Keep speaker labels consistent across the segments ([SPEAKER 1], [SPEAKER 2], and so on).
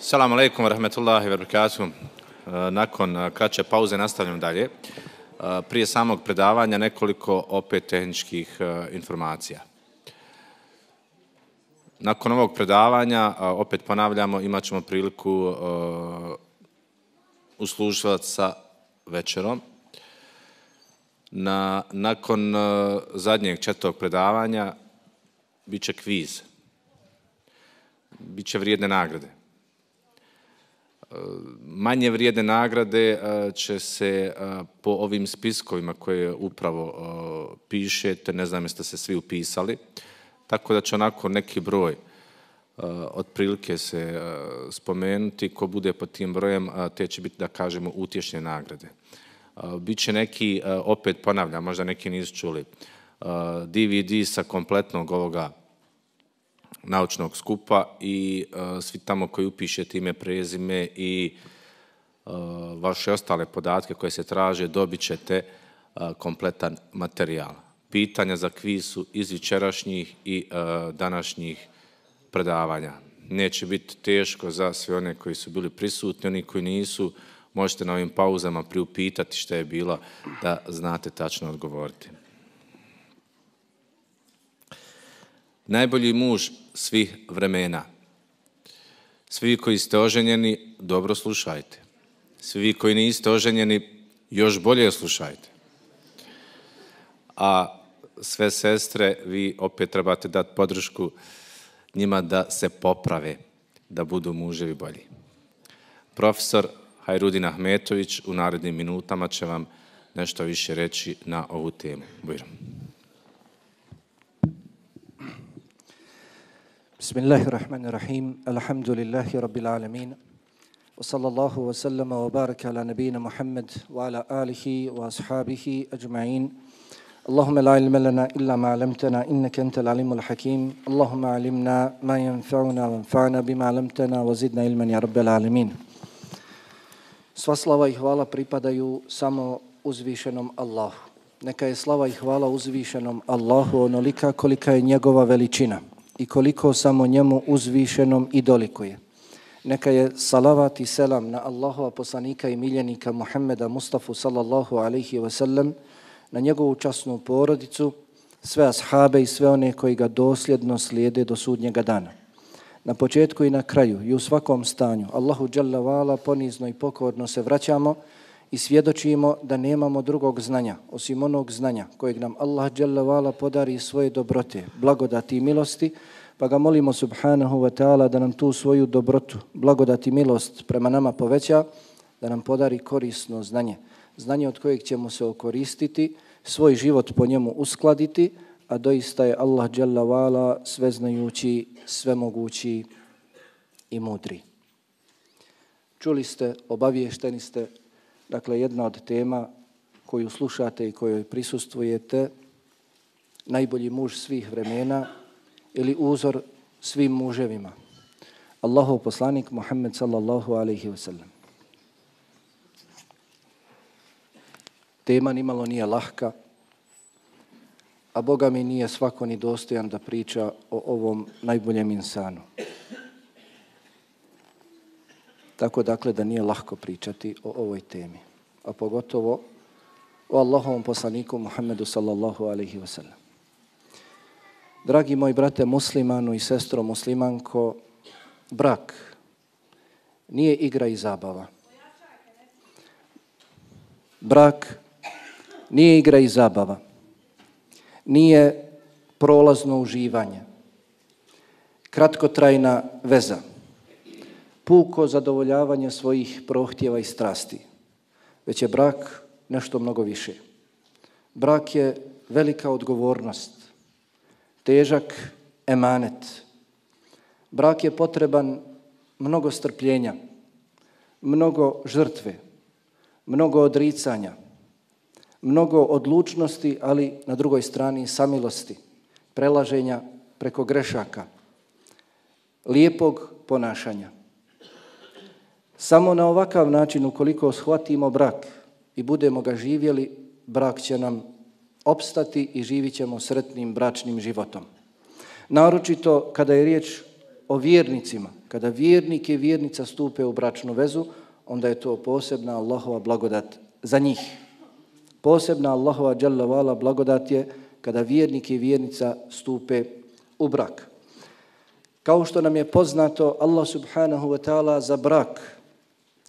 [SPEAKER 1] Salam alaikum wa rahmetullahi wa barakatuh. Uh, nakon uh, kraće pauze nastavljamo dalje. Uh, prije samog predavanja nekoliko opet tehničkih informacija. Nakon ovog predavanja, opet ponavljamo, imat ćemo priliku usluživati sa večerom. Na, nakon zadnjeg četvrtog predavanja bit će kviz. Biće vrijedne nagrade manje vrijedne nagrade će se po ovim spiskovima koje upravo pišete, ne znam jeste se svi upisali, tako da će onako neki broj otprilike se spomenuti, ko bude po tim brojem, te će biti, da kažemo, utješne nagrade. Biće neki, opet ponavljam, možda neki nisu čuli, DVD sa kompletnog ovoga naučnog skupa i uh, svi tamo koji upišete ime, prezime i uh, vaše ostale podatke koje se traže, dobit ćete uh, kompletan materijal. Pitanja za kviz su iz vičerašnjih i uh, današnjih predavanja. Neće biti teško za sve one koji su bili prisutni, oni koji nisu, možete na ovim pauzama priupitati što je bilo da znate tačno odgovoriti. Najbolji muž svih vremena. Svi koji ste oženjeni, dobro slušajte. Svi koji niste oženjeni, još bolje slušajte. A sve sestre, vi opet trebate dati podršku njima da se poprave, da budu muževi bolji. Profesor Hajrudin Ahmetović u narednim minutama će vam nešto više reći na ovu temu. Bujrom.
[SPEAKER 2] بسم الله الرحمن الرحيم الحمد لله رب العالمين وصلى الله وسلم وبارك على نبينا محمد وعلى آله وأصحابه أجمعين اللهم لا علم لنا إلا ما علمتنا إنك أنت العليم الحكيم اللهم علمنا ما ينفعنا وانفعنا بما علمتنا وزدنا علما يا رب العالمين Sva slava i hvala pripadaju samo uzvišenom Allahu. Neka je slava i hvala uzvišenom Allahu onolika kolika je njegova veličina i koliko samo njemu uzvišenom i dolikuje. Neka je salavat i selam na Allahova poslanika i miljenika Muhammeda Mustafa sallallahu alaihi ve sellem, na njegovu časnu porodicu, sve ashabe i sve one koji ga dosljedno slijede do sudnjega dana. Na početku i na kraju i u svakom stanju Allahu dželle Vala ponizno i pokorno se vraćamo i svjedočimo da nemamo drugog znanja osim onog znanja kojeg nam Allah dželle podari svoje dobrote, blagodati i milosti, pa ga molimo subhanahu wa ta'ala da nam tu svoju dobrotu, blagodati i milost prema nama poveća, da nam podari korisno znanje, znanje od kojeg ćemo se okoristiti, svoj život po njemu uskladiti, a doista je Allah dželle vala sveznajući, svemogući i mudri. Čuli ste, obaviješteni ste Dakle, jedna od tema koju slušate i kojoj prisustvujete, najbolji muž svih vremena ili uzor svim muževima. Allahov poslanik Muhammed sallallahu alaihi wasallam. Tema nimalo nije lahka, a Boga mi nije svako ni dostojan da priča o ovom najboljem insanu. Tako dakle da nije lahko pričati o ovoj temi, a pogotovo o Allahovom poslaniku Muhammedu sallallahu alaihi wasallam. Dragi moji brate muslimanu i sestro muslimanko, brak nije igra i zabava. Brak nije igra i zabava. Nije prolazno uživanje. Kratkotrajna veza puko zadovoljavanje svojih prohtjeva i strasti, već je brak nešto mnogo više. Brak je velika odgovornost, težak emanet. Brak je potreban mnogo strpljenja, mnogo žrtve, mnogo odricanja, mnogo odlučnosti, ali na drugoj strani samilosti, prelaženja preko grešaka, lijepog ponašanja. Samo na ovakav način, ukoliko shvatimo brak i budemo ga živjeli, brak će nam opstati i živit ćemo sretnim bračnim životom. Naročito kada je riječ o vjernicima Kada vjernik i vjernica stupe u bračnu vezu, onda je to posebna Allahova blagodat za njih. Posebna Allahova dželavala blagodat je kada vjernik i vjernica stupe u brak. Kao što nam je poznato, Allah subhanahu wa ta'ala za brak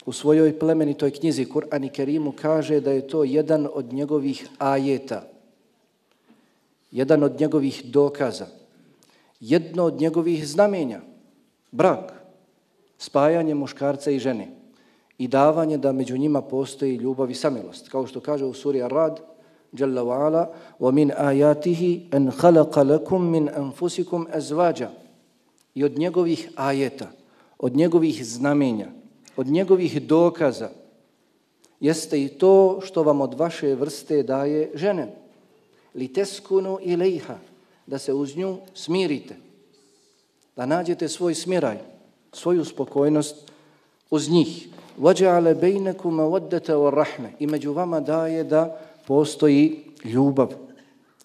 [SPEAKER 2] u svojoj plemenitoj knjizi Kur'an i Kerimu kaže da je to jedan od njegovih ajeta, jedan od njegovih dokaza, jedno od njegovih znamenja, brak, spajanje muškarca i žene i davanje da među njima postoji ljubav i samilost. Kao što kaže u suri Ar-Rad, Jalla wa ala, وَمِنْ آيَاتِهِ أَنْ خَلَقَ لَكُمْ مِنْ أَنْفُسِكُمْ أَزْوَاجًا I od njegovih ajeta, od njegovih znamenja, od njegovih dokaza jeste i to što vam od vaše vrste daje žene. Liteskunu i lejha, da se uz nju smirite, da nađete svoj smiraj, svoju spokojnost uz njih. Vajale bejnekuma vodete o rahme i među vama daje da postoji ljubav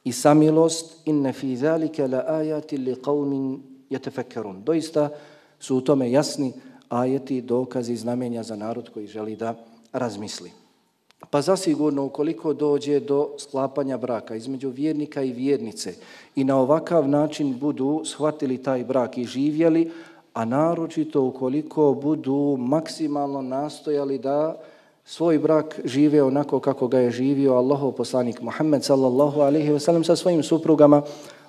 [SPEAKER 2] i samilost inne fi zalike la ajati li qavmin jetefekerun. Doista su u tome jasni ajeti, dokazi i znamenja za narod koji želi da razmisli. Pa zasigurno ukoliko dođe do sklapanja braka između vjernika i vjernice i na ovakav način budu shvatili taj brak i živjeli, a naročito ukoliko budu maksimalno nastojali da svoj brak žive onako kako ga je živio Allahov poslanik Muhammed sallallahu alaihi ve sellem sa svojim suprugama,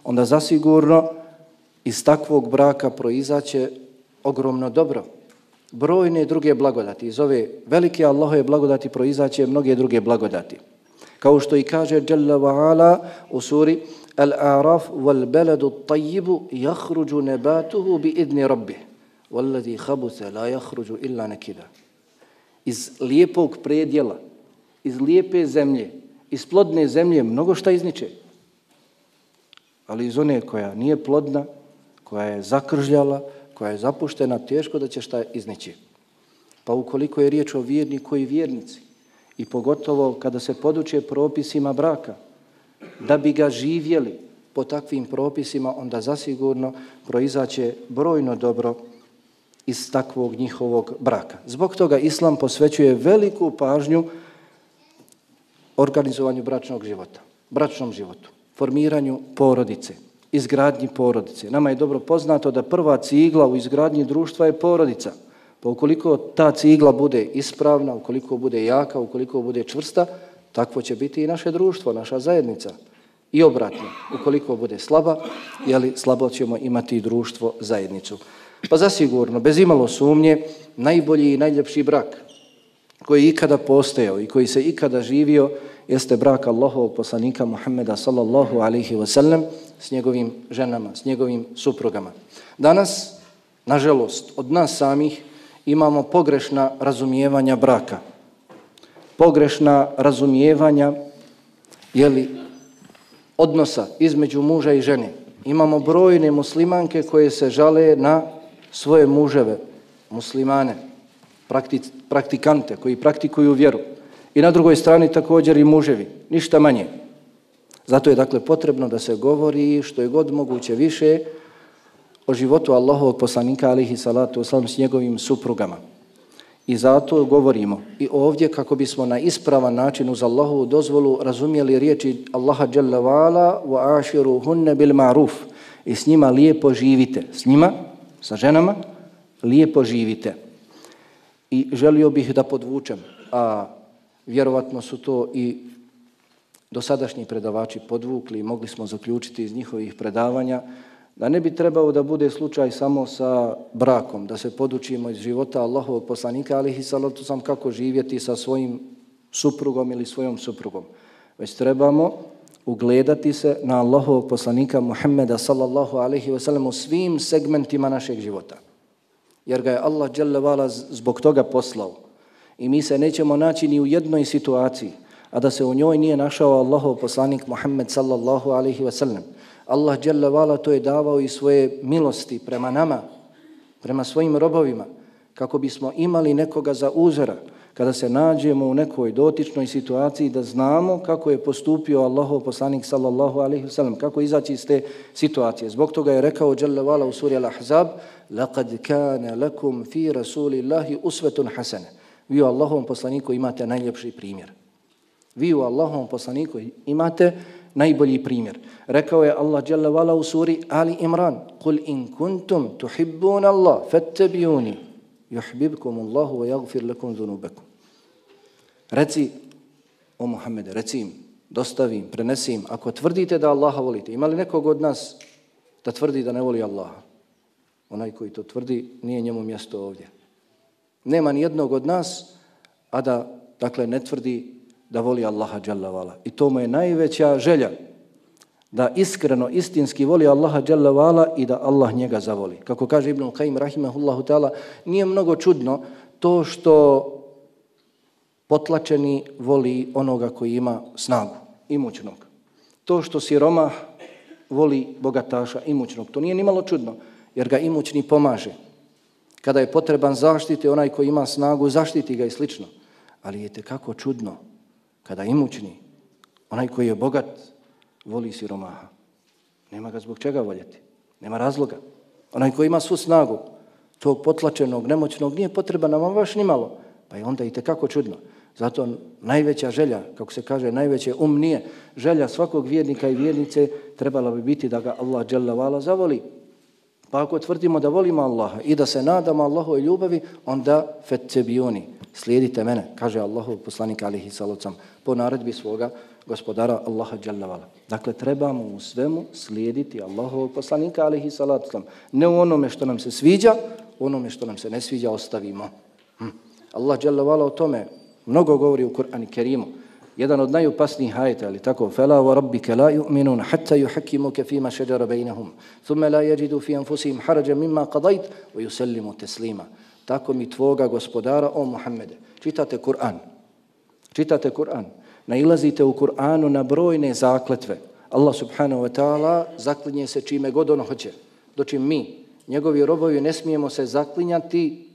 [SPEAKER 2] onda zasigurno iz takvog braka proizaće ogromno dobro brojne druge blagodati. Iz ove velike Allahove blagodati proizaće mnoge druge blagodati. Kao što i kaže Jalla wa ala u suri Al-A'raf wal baladu at-tayyibu yakhruju bi idni rabbih walladhi khabutha la yakhruju illa nekida. Iz lijepog predjela, iz lijepe zemlje, iz plodne zemlje mnogo šta izniče. Ali iz one koja nije plodna, koja je zakržljala, koja je zapuštena, teško da će šta izneći. Pa ukoliko je riječ o vjerniku i vjernici, i pogotovo kada se poduče propisima braka, da bi ga živjeli po takvim propisima, onda zasigurno proizaće brojno dobro iz takvog njihovog braka. Zbog toga Islam posvećuje veliku pažnju organizovanju bračnog života, bračnom životu, formiranju porodice, izgradnji porodice. Nama je dobro poznato da prva cigla u izgradnji društva je porodica. Pa ukoliko ta cigla bude ispravna, ukoliko bude jaka, ukoliko bude čvrsta, takvo će biti i naše društvo, naša zajednica. I obratno, ukoliko bude slaba, jeli, slabo ćemo imati društvo, zajednicu. Pa zasigurno, bez imalo sumnje, najbolji i najljepši brak koji je ikada postojao i koji se ikada živio, jeste brak Allahovog poslanika Muhammeda sallallahu alaihi wasallam, sallam s njegovim ženama, s njegovim suprugama. Danas, nažalost, od nas samih imamo pogrešna razumijevanja braka. Pogrešna razumijevanja jeli, odnosa između muža i žene. Imamo brojne muslimanke koje se žale na svoje muževe, muslimane, praktikante koji praktikuju vjeru. I na drugoj strani također i muževi, ništa manje. Zato je dakle potrebno da se govori što je god moguće više o životu Allahovog poslanika alihi salatu wasalam s njegovim suprugama. I zato govorimo i ovdje kako bismo na ispravan način uz Allahovu dozvolu razumjeli riječi Allaha jalla Vala wa aširu hunne bil ma'ruf i s njima lijepo živite. S njima, sa ženama, lijepo živite. I želio bih da podvučem, a vjerovatno su to i dosadašnji predavači podvukli i mogli smo zaključiti iz njihovih predavanja, da ne bi trebao da bude slučaj samo sa brakom, da se podučimo iz života Allahovog poslanika, ali i salatu sam kako živjeti sa svojim suprugom ili svojom suprugom. Već trebamo ugledati se na Allahovog poslanika Muhammeda sallallahu alaihi ve sellem u svim segmentima našeg života. Jer ga je Allah zbog toga poslao. I mi se nećemo naći ni u jednoj situaciji, a da se u njoj nije našao Allahov poslanik Muhammed sallallahu alaihi wa sallam. Allah jalla vala to je davao i svoje milosti prema nama, prema svojim robovima, kako bismo imali nekoga za uzora, kada se nađemo u nekoj dotičnoj situaciji da znamo kako je postupio Allahov poslanik sallallahu alaihi wasallam, kako izaći iz te situacije. Zbog toga je rekao Jalla Vala u suri Al-Ahzab لَقَدْ كَانَ لَكُمْ فِي رَسُولِ اللَّهِ أُسْوَةٌ حَسَنَ Vi u Allahovom poslaniku imate najljepši primjer. Vi u Allahom poslaniku imate najbolji primjer. Rekao je Allah Jalla Vala u suri Ali Imran Kul in kuntum tuhibbun Allah fattabijuni yuhbibkum Allahu wa yaghfir lakum zunubakum. Reci o Muhammede, reci im, dostavim, prenesim, ako tvrdite da Allaha volite, ima li nekog od nas da tvrdi da ne voli Allaha? Onaj koji to tvrdi, nije njemu mjesto ovdje. Nema ni jednog od nas, a da, dakle, ne tvrdi da voli Allaha Jalla Vala. I to mu je najveća želja, da iskreno, istinski voli Allaha Jalla Vala i da Allah njega zavoli. Kako kaže Ibn Qaim Rahimahullahu ta'ala, nije mnogo čudno to što potlačeni voli onoga koji ima snagu, imućnog. To što siroma voli bogataša, imućnog, to nije ni malo čudno, jer ga imućni pomaže. Kada je potreban zaštite, onaj koji ima snagu, zaštiti ga i slično. Ali je kako čudno kada imućni, onaj koji je bogat, voli siromaha. Nema ga zbog čega voljeti. Nema razloga. Onaj koji ima svu snagu, tog potlačenog, nemoćnog, nije potreba nam baš ni malo. Pa je onda i kako čudno. Zato najveća želja, kako se kaže, najveće umnije, želja svakog vjernika i vjernice trebala bi biti da ga Allah dželle zavoli. Pa ako tvrdimo da volimo Allaha i da se nadamo Allahove ljubavi, onda fettebioni, slijedite mene, kaže Allahov poslanik alihi salocam, po naredbi svoga gospodara Allaha dželle Dakle, trebamo u svemu slijediti Allahovog poslanika alihi salocam. Ne u onome što nam se sviđa, u onome što nam se ne sviđa ostavimo. Hm. Allah dželle o tome mnogo govori u Kur'anu Kerimu. Jedan od najopasnijih ajeta, ali tako, فَلَا وَرَبِّكَ لَا يُؤْمِنُونَ حَتَّى يُحَكِّمُكَ فِي مَا شَجَرَ بَيْنَهُمْ ثُمَّ لَا يَجِدُوا فِي أَنفُسِهِمْ حَرَجًا مِمَّا قَضَيْتَ وَيُسَلِّمُوا تَسْلِيمًا Tako mi tvoga gospodara, o Muhammede. Čitate Kur'an. Čitate Kur'an. Nailazite u Kur'anu na brojne zakletve. Allah subhanahu wa ta'ala zaklinje se čime god on hoće. Dočim mi, njegovi robovi, ne smijemo se zaklinjati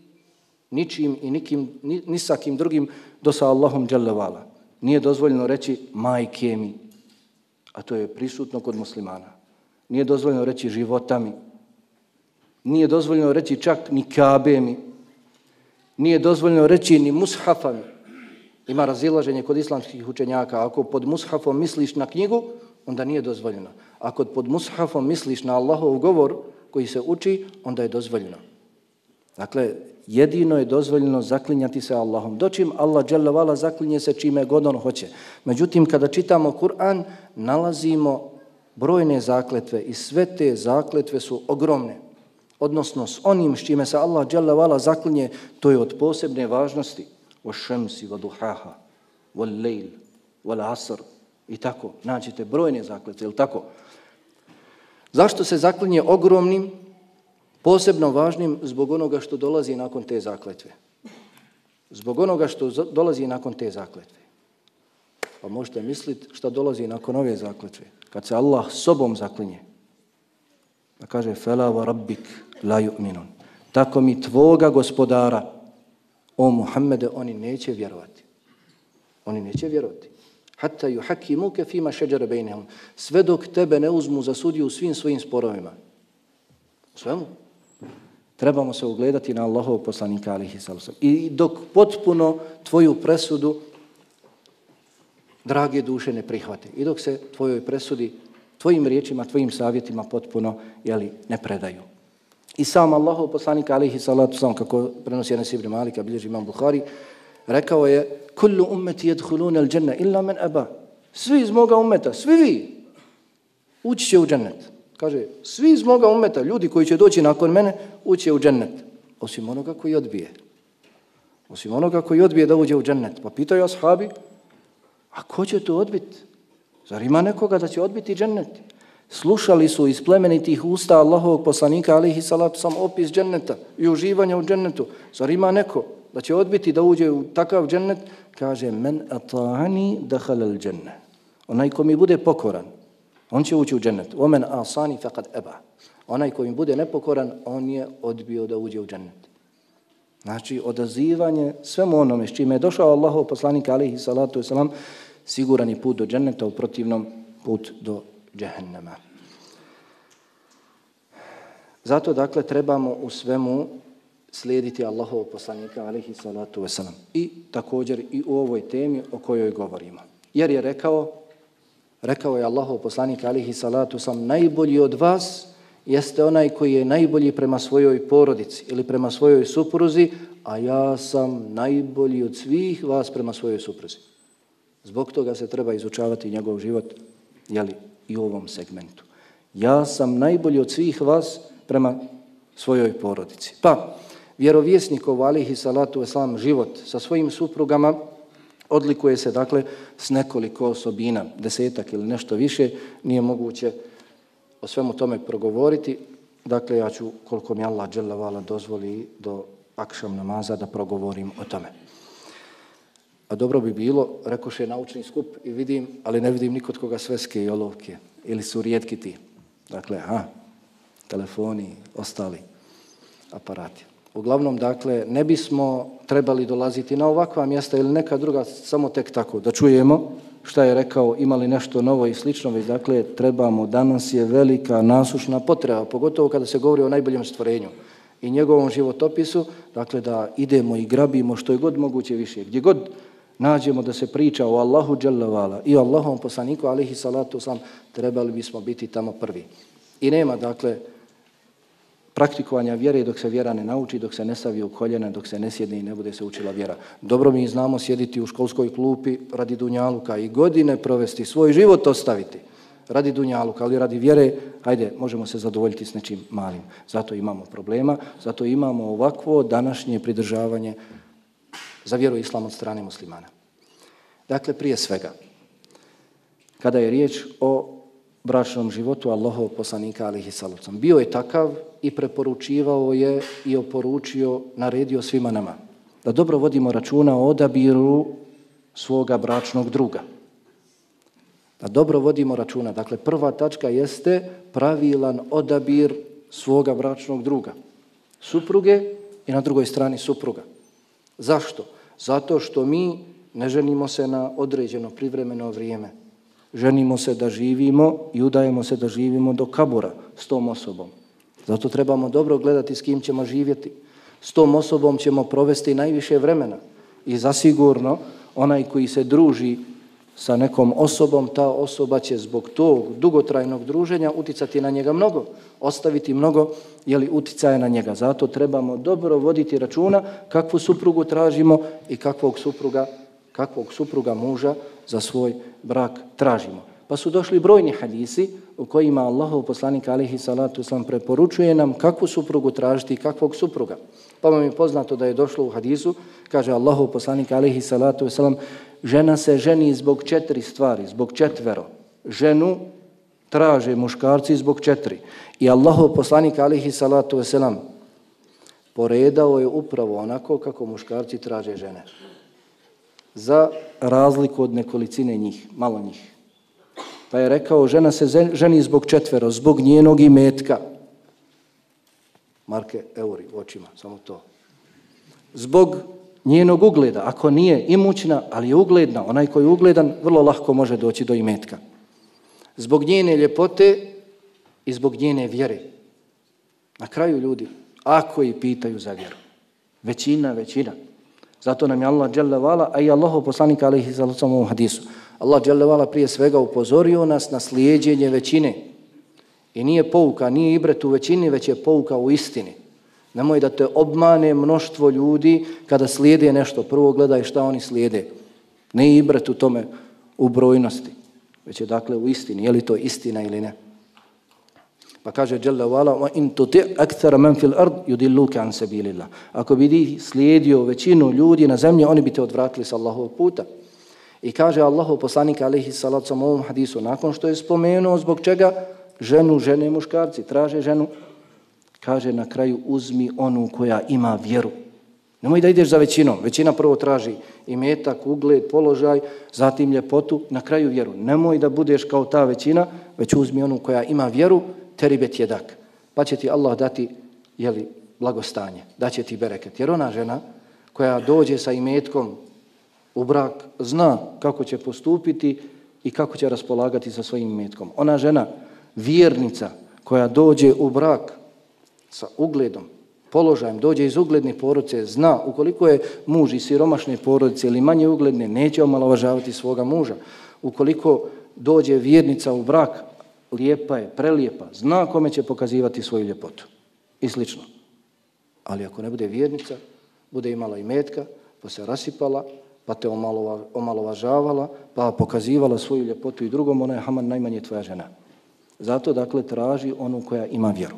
[SPEAKER 2] ničim i nikim, ni, ni sa kim drugim do sa Allahom dželevala. Nije dozvoljeno reći majke mi, a to je prisutno kod muslimana. Nije dozvoljeno reći životami. Nije dozvoljeno reći čak ni kabe mi. Nije dozvoljeno reći ni mushafan. Ima razilaženje kod islamskih učenjaka. Ako pod mushafom misliš na knjigu, onda nije dozvoljeno. Ako pod mushafom misliš na Allahov govor koji se uči, onda je dozvoljeno. Dakle, jedino je dozvoljeno zaklinjati se Allahom. Dočim Allah dželle zaklinje se čime god on hoće. Međutim, kada čitamo Kur'an, nalazimo brojne zakletve i sve te zakletve su ogromne. Odnosno, s onim s čime se Allah dželle zaklinje, to je od posebne važnosti. O šemsi, wa duhaha, wal lejl, wal asr, i tako. Nađete brojne zakletve, ili tako? Zašto se zaklinje ogromnim? Posebno važnim zbog onoga što dolazi nakon te zakletve. Zbog onoga što dolazi nakon te zakletve. Pa možete misliti šta dolazi nakon ove zakletve. Kad se Allah sobom zaklinje. Pa kaže, Fela wa rabbik la yu'minun. Tako mi tvoga gospodara, o Muhammede, oni neće vjerovati. Oni neće vjerovati. Hatta yuhakimuke fima šeđere bejnehum. Sve dok tebe ne uzmu za sudiju u svim svojim sporovima. Svemu trebamo se ugledati na Allahov poslanika alihi salusom. I dok potpuno tvoju presudu drage duše ne prihvate. I dok se tvojoj presudi, tvojim riječima, tvojim savjetima potpuno jeli, ne predaju. I sam Allahov poslanik alihi salatu sam, kako prenosi Anas ibn Malika, bilježi imam Bukhari, rekao je, kullu ummeti jedhulun al dženna illa men aba. Svi iz moga ummeta, svi vi, ući će u džennet. Kaže, svi iz moga umeta, ljudi koji će doći nakon mene, ući će u džennet. Osim onoga koji odbije. Osim onoga koji odbije da uđe u džennet. Pa pitaju ashabi, a ko će to odbiti? Zar ima nekoga da će odbiti džennet? Slušali su iz plemenitih usta Allahovog poslanika, alihi salatu sam, opis dženneta i uživanja u džennetu. Zar ima neko da će odbiti da uđe u takav džennet? Kaže, men ata'ani dahalal dženne. Onaj ko mi bude pokoran, On će ući u džennet. Omen asani faqad eba. Onaj koji bude nepokoran, on je odbio da uđe u džennet. Znači, odazivanje svemu onome s čime je došao Allahov poslanik alihi salatu wasalam, siguran je put do dženneta, u protivnom put do džehennema. Zato, dakle, trebamo u svemu slijediti Allahov poslanika alihi salatu wasalam. I također i u ovoj temi o kojoj govorimo. Jer je rekao, rekao je Allahov poslanik alihi salatu wasalam, najbolji od vas jeste onaj koji je najbolji prema svojoj porodici ili prema svojoj supruzi, a ja sam najbolji od svih vas prema svojoj supruzi. Zbog toga se treba izučavati njegov život jeli, i u ovom segmentu. Ja sam najbolji od svih vas prema svojoj porodici. Pa, vjerovjesnikov alihi salatu eslam, život sa svojim suprugama odlikuje se dakle s nekoliko osobina, desetak ili nešto više, nije moguće o svemu tome progovoriti. Dakle, ja ću, koliko mi Allah dželavala dozvoli do akšam namaza, da progovorim o tome. A dobro bi bilo, rekoše naučni skup i vidim, ali ne vidim nikod koga sveske i olovke. Ili su rijetki ti. Dakle, ha, telefoni, ostali aparati. Uglavnom, dakle, ne bismo trebali dolaziti na ovakva mjesta ili neka druga, samo tek tako, da čujemo šta je rekao, imali nešto novo i slično, već dakle, trebamo, danas je velika nasušna potreba, pogotovo kada se govori o najboljem stvorenju i njegovom životopisu, dakle, da idemo i grabimo što je god moguće više. Gdje god nađemo da se priča o Allahu dželavala i Allahom poslaniku, alihi salatu sam, trebali bismo biti tamo prvi. I nema, dakle, praktikovanja vjere dok se vjera ne nauči, dok se ne stavi u koljene, dok se ne sjedne i ne bude se učila vjera. Dobro mi znamo sjediti u školskoj klupi radi Dunjaluka i godine provesti, svoj život ostaviti radi Dunjaluka, ali radi vjere, hajde, možemo se zadovoljiti s nečim malim. Zato imamo problema, zato imamo ovakvo današnje pridržavanje za vjeru islam od strane muslimana. Dakle, prije svega, kada je riječ o bračnom životu Allahov poslanika alihi salacom. Bio je takav i preporučivao je i oporučio, naredio svima nama. Da dobro vodimo računa o odabiru svoga bračnog druga. Da dobro vodimo računa. Dakle, prva tačka jeste pravilan odabir svoga bračnog druga. Supruge i na drugoj strani supruga. Zašto? Zato što mi ne ženimo se na određeno privremeno vrijeme ženimo se da živimo i udajemo se da živimo do kabura s tom osobom. Zato trebamo dobro gledati s kim ćemo živjeti. S tom osobom ćemo provesti najviše vremena. I zasigurno, onaj koji se druži sa nekom osobom, ta osoba će zbog tog dugotrajnog druženja uticati na njega mnogo, ostaviti mnogo jeli, uticaje na njega. Zato trebamo dobro voditi računa kakvu suprugu tražimo i kakvog supruga, kakvog supruga muža za svoj brak tražimo. Pa su došli brojni hadisi u kojima Allahov poslanik alihi salatu islam preporučuje nam kakvu suprugu tražiti i kakvog supruga. Pa vam je poznato da je došlo u hadisu, kaže Allahov poslanik alihi salatu islam, žena se ženi zbog četiri stvari, zbog četvero. Ženu traže muškarci zbog četiri. I Allahov poslanik alihi salatu islam poredao je upravo onako kako muškarci traže žene za razliku od nekolicine njih, malo njih. Pa je rekao, žena se ženi zbog četvero, zbog njenog imetka. Marke euri u očima, samo to. Zbog njenog ugleda, ako nije imućna, ali je ugledna, onaj koji je ugledan, vrlo lahko može doći do imetka. Zbog njene ljepote i zbog njene vjere. Na kraju ljudi, ako i pitaju za vjeru, većina, većina, Zato nam je Allah dželevala, a i Allahu poslanik alaihi sallam u hadisu. Allah dželevala prije svega upozorio nas na slijedeње većine. I nije pouka, nije ibret u većini, već je pouka u istini. Nemoj da te obmane mnoštvo ljudi kada slijede nešto. Prvo gledaj šta oni slijede. Ne ibret u tome u brojnosti, već je dakle u istini. Je li to istina ili ne? Pa kaže Jalla wala wa in tuti akthara man fil ard yudilluka an sabilillah. Ako bi slijedio većinu ljudi na zemlji, oni bi te odvratili sa Allahovog puta. I kaže Allahov poslanik alejhi salatu u ovom hadisu nakon što je spomenuo zbog čega ženu žene muškarci traže ženu kaže na kraju uzmi onu koja ima vjeru. Nemoj da ideš za većinom. Većina prvo traži imetak, ugled, položaj, zatim ljepotu, na kraju vjeru. Nemoj da budeš kao ta većina, već uzmi onu koja ima vjeru teribet jedak. Pa će ti Allah dati jeli, blagostanje, daće ti bereket. Jer ona žena koja dođe sa imetkom u brak zna kako će postupiti i kako će raspolagati sa svojim imetkom. Ona žena, vjernica koja dođe u brak sa ugledom, položajem, dođe iz ugledne porodice, zna ukoliko je muž iz siromašne porodice ili manje ugledne, neće omalovažavati svoga muža. Ukoliko dođe vjernica u brak, lijepa je, prelijepa, zna kome će pokazivati svoju ljepotu i slično. Ali ako ne bude vjernica, bude imala i metka, pa se rasipala, pa te omalovažavala, pa pokazivala svoju ljepotu i drugom, ona je Haman najmanje tvoja žena. Zato, dakle, traži onu koja ima vjeru.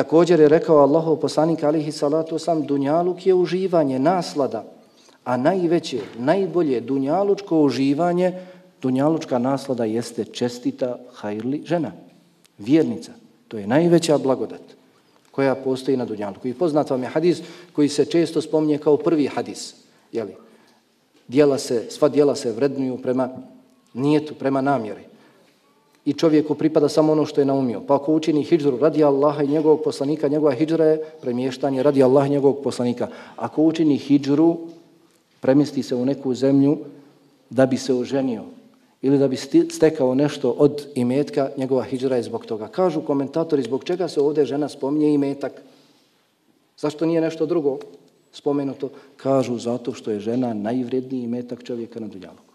[SPEAKER 2] Također je rekao Allahov poslanik alihi salatu sam, dunjaluk je uživanje, naslada, a najveće, najbolje dunjalučko uživanje, dunjalučka naslada jeste čestita hajrli žena, vjernica. To je najveća blagodat koja postoji na dunjalku. I poznat vam je hadis koji se često spominje kao prvi hadis. Jeli? Dijela se, sva dijela se vrednuju prema nijetu, prema namjeri i čovjeku pripada samo ono što je naumio. Pa ako učini hijđru radi Allaha i njegovog poslanika, njegova hijđra je premještanje radi Allaha i njegovog poslanika. Ako učini hijđru, premjesti se u neku zemlju da bi se oženio ili da bi stekao nešto od imetka, njegova hijđra je zbog toga. Kažu komentatori zbog čega se ovdje žena spominje imetak. Zašto nije nešto drugo spomenuto? Kažu zato što je žena najvredniji imetak čovjeka na dunjalu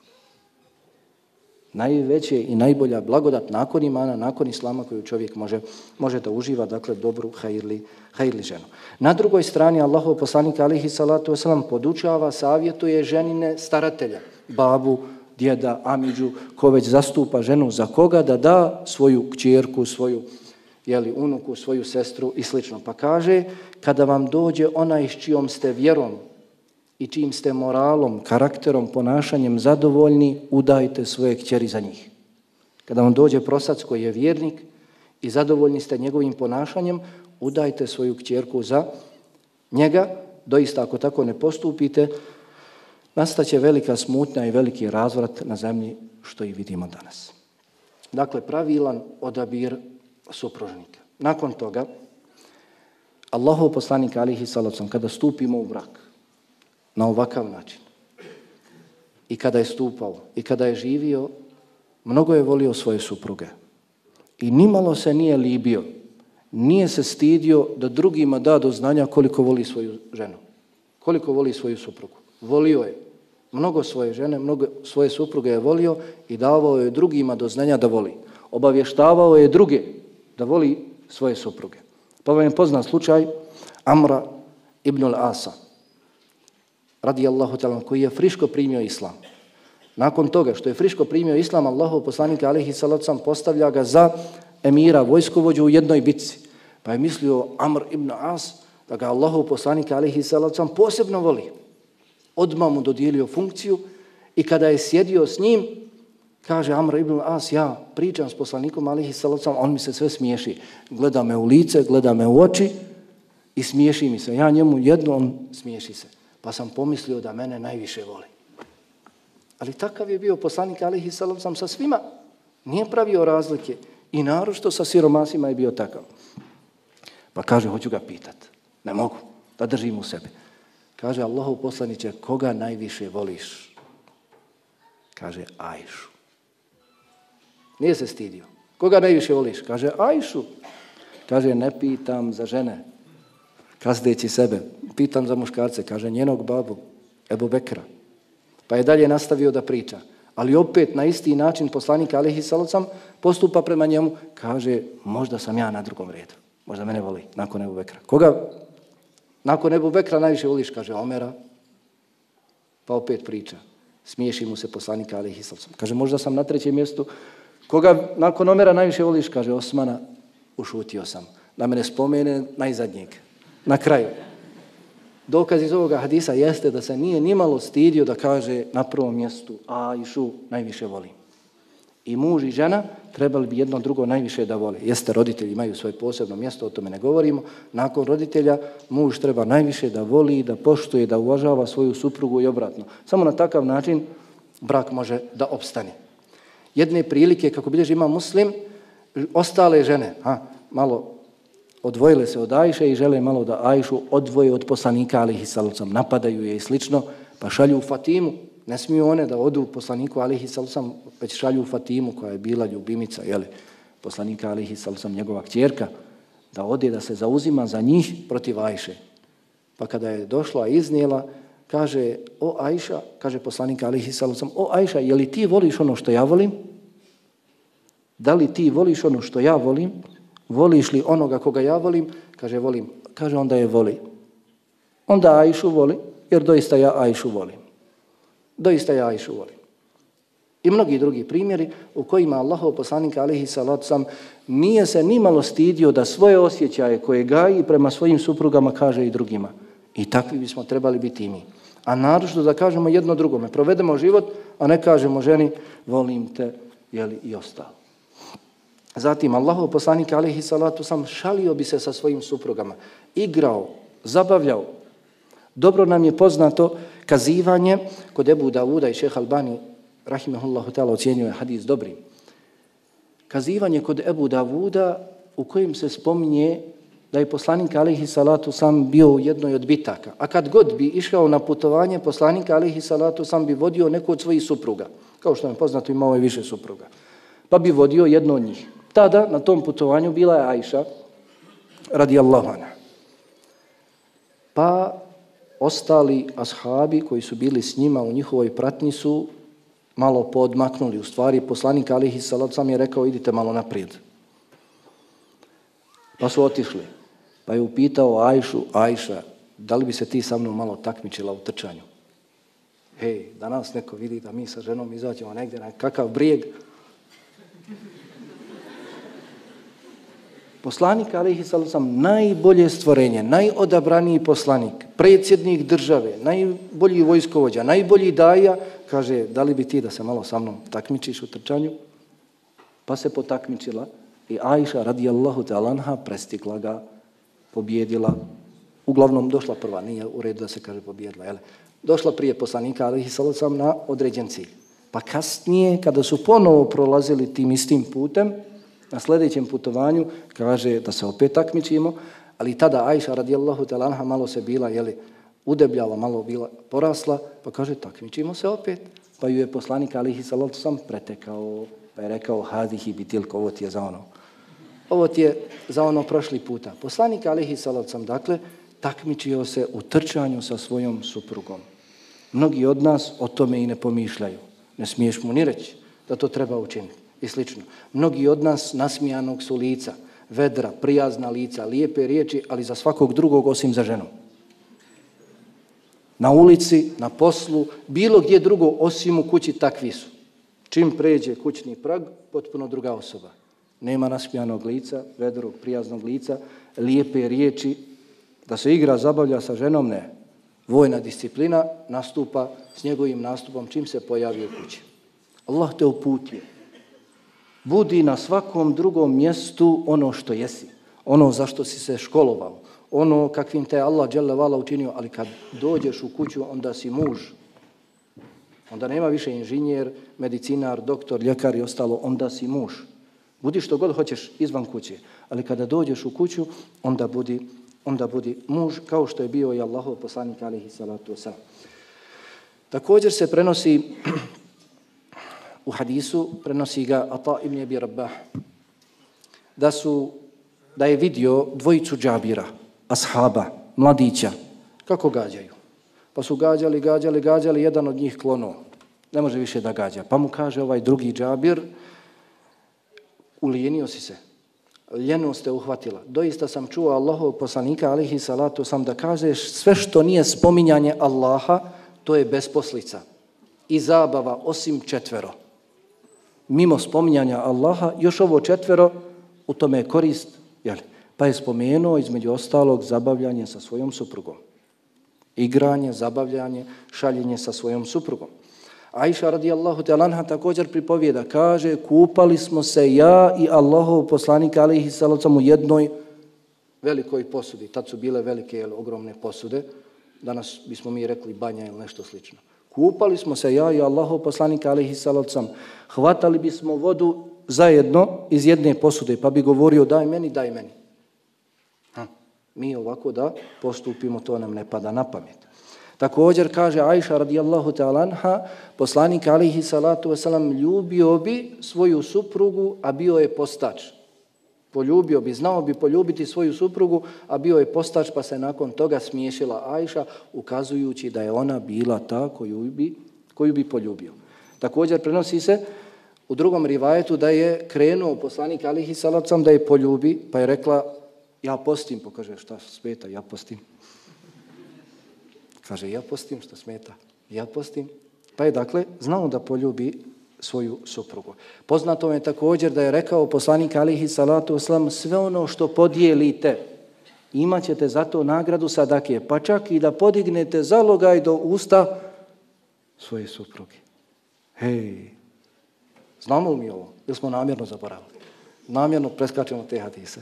[SPEAKER 2] najveće i najbolja blagodat nakon imana, nakon islama koju čovjek može, može da uživa, dakle, dobru hajirli, hajirli ženu. Na drugoj strani Allahov poslanik alihi salatu wasalam podučava, savjetuje ženine staratelja, babu, djeda, amiđu, ko već zastupa ženu za koga da da svoju kćerku, svoju jeli, unuku, svoju sestru i slično. Pa kaže, kada vam dođe ona s čijom ste vjerom i čim ste moralom, karakterom, ponašanjem zadovoljni, udajte svoje kćeri za njih. Kada vam dođe prosac koji je vjernik i zadovoljni ste njegovim ponašanjem, udajte svoju kćerku za njega. Doista, ako tako ne postupite, nastaće velika smutnja i veliki razvrat na zemlji što i vidimo danas. Dakle, pravilan odabir supružnika. Nakon toga, Allahov poslanik alihi salacom, kada stupimo u brak, na ovakav način. I kada je stupao, i kada je živio, mnogo je volio svoje supruge. I nimalo se nije libio, nije se stidio da drugima da do znanja koliko voli svoju ženu. Koliko voli svoju suprugu. Volio je. Mnogo svoje žene, mnogo svoje supruge je volio i davao je drugima do znanja da voli. Obavještavao je druge da voli svoje supruge. Pa vam je poznat slučaj Amra ibn al-Asa radijallahu ta'ala, koji je friško primio islam. Nakon toga što je friško primio islam, Allahov poslanik alihi salacom postavlja ga za emira, vojskovođu u jednoj bitci. Pa je mislio Amr ibn As da ga Allahov poslanik alihi salacom posebno voli. Odmah mu dodijelio funkciju i kada je sjedio s njim, kaže Amr ibn As, ja pričam s poslanikom alihi salacom, on mi se sve smiješi. Gleda me u lice, gleda me u oči i smiješi mi se. Ja njemu jedno, on smiješi se pa sam pomislio da mene najviše voli. Ali takav je bio poslanik alihi salam sam sa svima. Nije pravio razlike. I narošto sa siromasima je bio takav. Pa kaže, hoću ga pitat. Ne mogu, da držim u sebi. Kaže, Allahov poslaniće, koga najviše voliš? Kaže, Ajšu. Nije se stidio. Koga najviše voliš? Kaže, Ajšu. Kaže, ne pitam za žene, kazdeći sebe. Pitam za muškarce, kaže njenog babu, Ebu Bekra. Pa je dalje nastavio da priča. Ali opet na isti način poslanik Alihi Salocam postupa prema njemu, kaže možda sam ja na drugom redu. Možda mene voli nakon Ebu Bekra. Koga nakon Ebu Bekra najviše voliš? Kaže Omera. Pa opet priča. Smiješi mu se poslanik Alihi Salocam. Kaže možda sam na trećem mjestu. Koga nakon Omera najviše voliš? Kaže Osmana. Ušutio sam. Da mene spomene najzadnjeg na kraju. Dokaz iz ovoga hadisa jeste da se nije nimalo stidio da kaže na prvom mjestu a i najviše volim. I muž i žena trebali bi jedno drugo najviše da vole. Jeste, roditelji imaju svoje posebno mjesto, o tome ne govorimo. Nakon roditelja muž treba najviše da voli, da poštuje, da uvažava svoju suprugu i obratno. Samo na takav način brak može da opstane. Jedne prilike, kako bilježi ima muslim, ostale žene, ha, malo odvojile se od Ajše i žele malo da Ajšu odvoje od poslanika alihi salucam, napadaju je i slično, pa šalju Fatimu. Ne smiju one da odu poslaniku alihi salucam, već šalju Fatimu koja je bila ljubimica, jeli, poslanika alihi salucam, njegova kćerka, da ode da se zauzima za njih protiv Ajše. Pa kada je došla i iznijela, kaže, o Ajša, kaže poslanik alihi salucam, o Ajša, je li ti voliš ono što ja volim? Da li ti voliš ono što ja volim? Voliš li onoga koga ja volim? Kaže, volim. Kaže, onda je voli. Onda Ajšu voli, jer doista ja Ajšu volim. Doista ja Ajšu volim. I mnogi drugi primjeri u kojima Allahov poslanik alihi salatu sam nije se nimalo stidio da svoje osjećaje koje gaji prema svojim suprugama kaže i drugima. I takvi bismo trebali biti i mi. A naročno da kažemo jedno drugome. Provedemo život, a ne kažemo ženi volim te jeli, i ostalo. Zatim, Allahov poslanik alaihi salatu sam šalio bi se sa svojim suprugama. Igrao, zabavljao. Dobro nam je poznato kazivanje kod Ebu Davuda i šeha Albani, rahimahullahu ta'ala, ocjenjuje hadis dobri. Kazivanje kod Ebu Davuda u kojem se spominje da je poslanik alaihi salatu sam bio u jednoj od bitaka. A kad god bi išao na putovanje, poslanik alaihi salatu sam bi vodio neku od svojih supruga. Kao što je poznato, imao je više supruga. Pa bi vodio jedno od njih. Tada na tom putovanju bila je Ajša radijallahu anha. Pa ostali ashabi koji su bili s njima u njihovoj pratnji su malo podmaknuli. U stvari poslanik alihi salat sam je rekao idite malo naprijed. Pa su otišli. Pa je upitao Ajšu, Ajša, da li bi se ti sa mnom malo takmičila u trčanju? Hej, danas neko vidi da mi sa ženom izađemo negdje na kakav brijeg, Poslanik, alaihi sallam, najbolje stvorenje, najodabraniji poslanik, predsjednik države, najbolji vojskovođa, najbolji daja, kaže, da li bi ti da se malo sa mnom takmičiš u trčanju? Pa se potakmičila i Aisha radijallahu ta'lanha prestigla ga, pobjedila, uglavnom došla prva, nije u redu da se kaže pobjedila, jel? došla prije poslanika, alaihi sallam, na određen cilj. Pa kasnije, kada su ponovo prolazili tim istim putem, na sljedećem putovanju kaže da se opet takmičimo, ali tada Ajša radijallahu talanha malo se bila, jeli, udebljala, malo bila porasla, pa kaže takmičimo se opet. Pa ju je poslanik alihi salatu sam pretekao, pa je rekao hadihi bitilko, ovo ti je za ono. Ovo ti je za ono prošli puta. Poslanik alihi salatu sam, dakle, takmičio se u trčanju sa svojom suprugom. Mnogi od nas o tome i ne pomišljaju. Ne smiješ mu ni reći da to treba učiniti i slično. Mnogi od nas nasmijanog su lica, vedra, prijazna lica, lijepe riječi, ali za svakog drugog osim za ženu. Na ulici, na poslu, bilo gdje drugo osim u kući takvi su. Čim pređe kućni prag, potpuno druga osoba. Nema nasmijanog lica, vedrog, prijaznog lica, lijepe riječi, da se igra, zabavlja sa ženom, ne. Vojna disciplina nastupa s njegovim nastupom čim se pojavi u kući. Allah te uputio budi na svakom drugom mjestu ono što jesi, ono zašto si se školovao, ono kakvim te Allah dželle učinio, ali kad dođeš u kuću, onda si muž. Onda nema više inženjer, medicinar, doktor, ljekar i ostalo, onda si muž. Budi što god hoćeš izvan kuće, ali kada dođeš u kuću, onda budi, onda budi muž, kao što je bio i Allahov poslanik, alihi salatu wasalam. Također se prenosi u hadisu prenosi ga Ata ibn Abi Rabbah da su da je vidio dvojicu džabira, ashaba, mladića, kako gađaju. Pa su gađali, gađali, gađali, jedan od njih klonuo. Ne može više da gađa. Pa mu kaže ovaj drugi džabir, ulijenio si se, ljenu ste uhvatila. Doista sam čuo Allahov poslanika, alihi salatu, sam da kažeš sve što nije spominjanje Allaha, to je besposlica i zabava osim četvero mimo spominjanja Allaha, još ovo četvero, u tome je korist, jel? pa je spomenuo između ostalog zabavljanje sa svojom suprugom. Igranje, zabavljanje, šaljenje sa svojom suprugom. Aisha radijallahu talanha također pripovijeda, kaže, kupali smo se ja i Allahov poslanik alihi salacom u jednoj velikoj posudi. Tad su bile velike, jel, ogromne posude. Danas bismo mi rekli banja ili nešto slično. Kupali smo se ja i Allahov poslanik alaihi salacom. Hvatali bismo vodu zajedno iz jedne posude, pa bi govorio daj meni, daj meni. Mi ovako da postupimo, to nam ne pada na pamet. Također kaže Ajša radijallahu ta'ala anha, poslanik alihi salatu wasalam ljubio bi svoju suprugu, a bio je postač. Poljubio bi, znao bi poljubiti svoju suprugu, a bio je postač, pa se nakon toga smiješila Ajša, ukazujući da je ona bila ta koju bi, koju bi poljubio. Također prenosi se u drugom rivajetu da je krenuo poslanik alihi Salacom da je poljubi, pa je rekla, ja postim, pokaže šta smeta, ja postim. Kaže, ja postim što smeta, ja postim. Pa je dakle znao da poljubi svoju suprugu. Poznato je također da je rekao poslanik alihi salatu oslam, sve ono što podijelite, imat ćete za to nagradu sadake, pa čak i da podignete zalogaj do usta svoje supruge. Hej, znamo li mi ovo? Ili smo namjerno zaboravili? Namjerno preskačemo te hadise.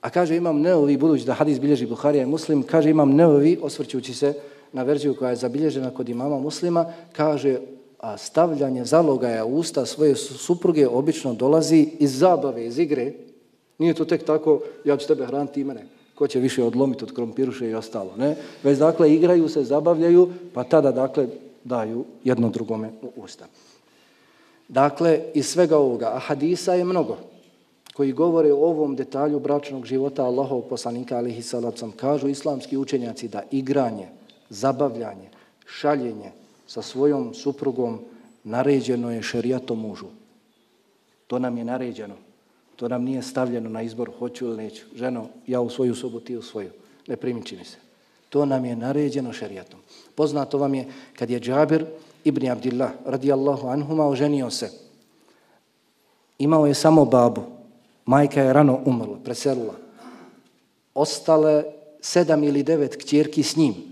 [SPEAKER 2] A kaže imam neovi, budući da hadis bilježi Buharija i Muslim, kaže imam neovi, osvrćući se na verziju koja je zabilježena kod imama Muslima, kaže a stavljanje zalogaja u usta svoje supruge obično dolazi iz zabave, iz igre. Nije to tek tako, ja ću tebe hraniti imene, ko će više odlomiti od krompiruše i ostalo. Ne? Već dakle igraju se, zabavljaju, pa tada dakle daju jedno drugome u usta. Dakle, iz svega ovoga, a hadisa je mnogo koji govore o ovom detalju bračnog života Allahov poslanika alihi salacom, kažu islamski učenjaci da igranje, zabavljanje, šaljenje sa svojom suprugom naređeno je šerijatom mužu. To nam je naređeno. To nam nije stavljeno na izbor hoću ili neću. Ženo, ja u svoju sobu, ti u svoju. Ne primiči mi se. To nam je naređeno šerijatom. Poznato vam je kad je Džabir ibn Abdillah radijallahu anhuma oženio se. Imao je samo babu. Majka je rano umrla, preselila. Ostale sedam ili devet kćerki s njim.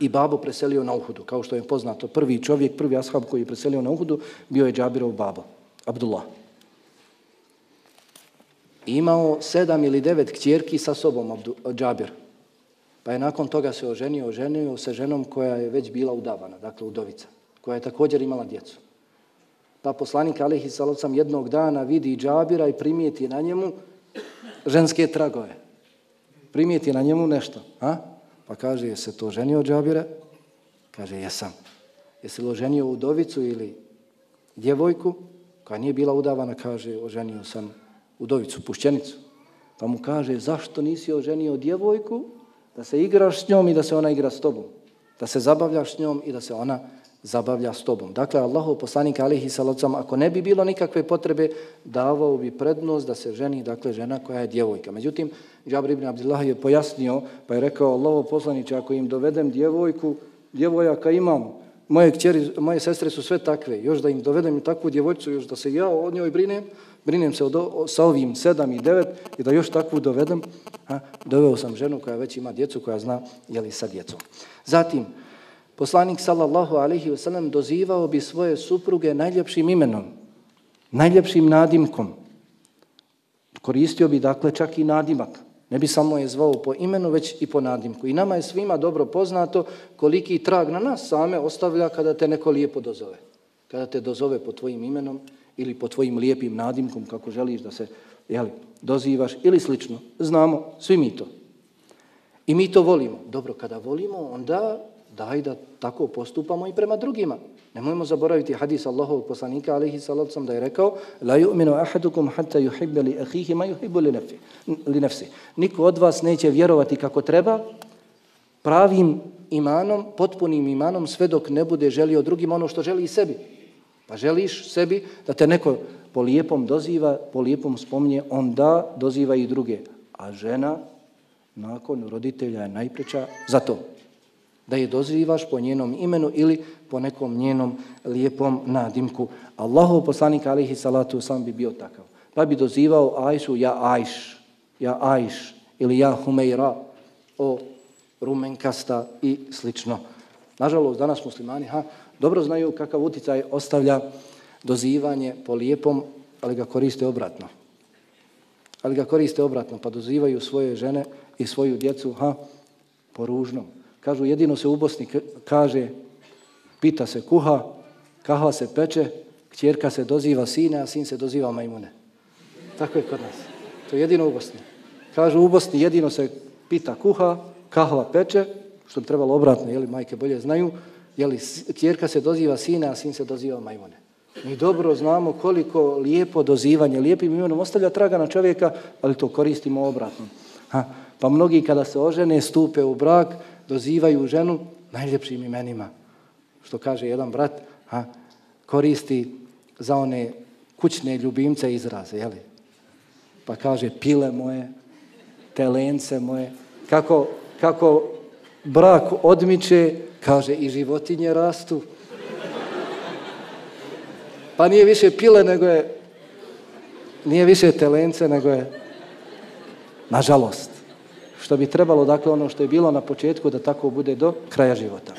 [SPEAKER 2] I babo preselio na Uhudu. Kao što je poznato, prvi čovjek, prvi ashab koji je preselio na Uhudu, bio je Džabirov babo, Abdullah. I imao sedam ili devet kćerki sa sobom, Abdu, Džabir. Pa je nakon toga se oženio, oženio se ženom koja je već bila udavana, dakle udovica, koja je također imala djecu. Pa poslanik Alihi Salocam jednog dana vidi džabira i primijeti na njemu ženske tragove. Primijeti na njemu nešto. A? Pa kaže, jesi se to ženio džabira? Kaže, jesam. Jesi li oženio udovicu ili djevojku koja nije bila udavana? Kaže, oženio sam udovicu, pušćenicu. Pa mu kaže, zašto nisi oženio djevojku da se igraš s njom i da se ona igra s tobom? Da se zabavljaš s njom i da se ona zabavlja s tobom. Dakle, Allahov poslanik alihi salacom, ako ne bi bilo nikakve potrebe, davao bi prednost da se ženi, dakle, žena koja je djevojka. Međutim, Džabr ibn Abdillah je pojasnio, pa je rekao, Allahov poslaniče, ako im dovedem djevojku, djevojaka imam, moje, kćeri, moje sestre su sve takve, još da im dovedem takvu djevojcu, još da se ja od njoj brinem, brinem se od, sa ovim sedam i devet i da još takvu dovedem, a, doveo sam ženu koja već ima djecu, koja zna je li sa djecom. Zatim, Poslanik sallallahu alaihi ve sellem dozivao bi svoje supruge najljepšim imenom, najljepšim nadimkom. Koristio bi dakle čak i nadimak. Ne bi samo je zvao po imenu, već i po nadimku. I nama je svima dobro poznato koliki trag na nas same ostavlja kada te neko lijepo dozove. Kada te dozove po tvojim imenom ili po tvojim lijepim nadimkom kako želiš da se jeli, dozivaš ili slično. Znamo, svi mi to. I mi to volimo. Dobro, kada volimo, onda daj da tako postupamo i prema drugima. Nemojmo zaboraviti hadis Allahovog poslanika, alihi salacom, da je rekao La yu'minu ahadukum hatta yuhibba li akhihi ma yuhibbu li, nafsi. li. Niko od vas neće vjerovati kako treba pravim imanom, potpunim imanom, sve dok ne bude želio drugim ono što želi i sebi. Pa želiš sebi da te neko po lijepom doziva, po lijepom spomnje, onda doziva i druge. A žena nakon roditelja je najpreća za to da je dozivaš po njenom imenu ili po nekom njenom lijepom nadimku. Allahov poslanik alihi salatu sam bi bio takav. Pa bi dozivao Ajšu ja Ajš, ja Ajš ili ja Humeira o rumenkasta i slično. Nažalost, danas muslimani ha, dobro znaju kakav uticaj ostavlja dozivanje po lijepom, ali ga koriste obratno. Ali ga koriste obratno, pa dozivaju svoje žene i svoju djecu ha, po ružnom. Kažu, jedino se u Bosni kaže, pita se kuha, kahva se peče, kćerka se doziva sine, a sin se doziva majmune. Tako je kod nas. To je jedino u Bosni. Kažu u Bosni jedino se pita kuha, kahva peče, što bi trebalo obratno, jeli majke bolje znaju, jeli kćerka se doziva sina, a sin se doziva majmune. Mi dobro znamo koliko lijepo dozivanje, lijepim imenom ostavlja traga na čovjeka, ali to koristimo obratno. Ha? Pa mnogi kada se ožene, stupe u brak, dozivaju ženu najljepšim imenima. Što kaže jedan brat, ha? koristi za one kućne ljubimce izraze, jeli? Pa kaže pile moje, telence moje, kako, kako brak odmiče, kaže i životinje rastu. Pa nije više pile nego je, nije više telence nego je, nažalost, što bi trebalo, dakle, ono što je bilo na početku, da tako bude do kraja života.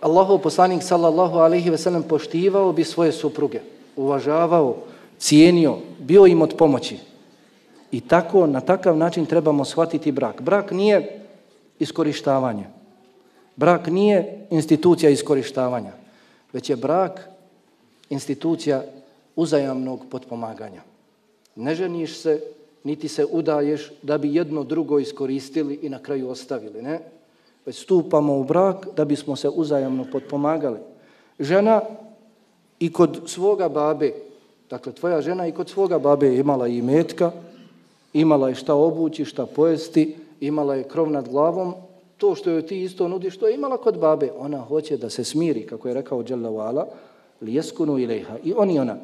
[SPEAKER 2] Allahov poslanik, sallallahu alaihi ve sellem, poštivao bi svoje supruge, uvažavao, cijenio, bio im od pomoći. I tako, na takav način trebamo shvatiti brak. Brak nije iskorištavanje. Brak nije institucija iskorištavanja, već je brak institucija uzajamnog potpomaganja. Ne ženiš se, niti se udaješ da bi jedno drugo iskoristili i na kraju ostavili, ne? Već stupamo u brak da bismo se uzajamno potpomagali. Žena i kod svoga babe, dakle tvoja žena i kod svoga babe imala i metka, imala je šta obući, šta pojesti, imala je krov nad glavom, to što joj ti isto nudiš, što je imala kod babe, ona hoće da se smiri, kako je rekao Jalla Vala, lijeskunu ilaiha. I on i ona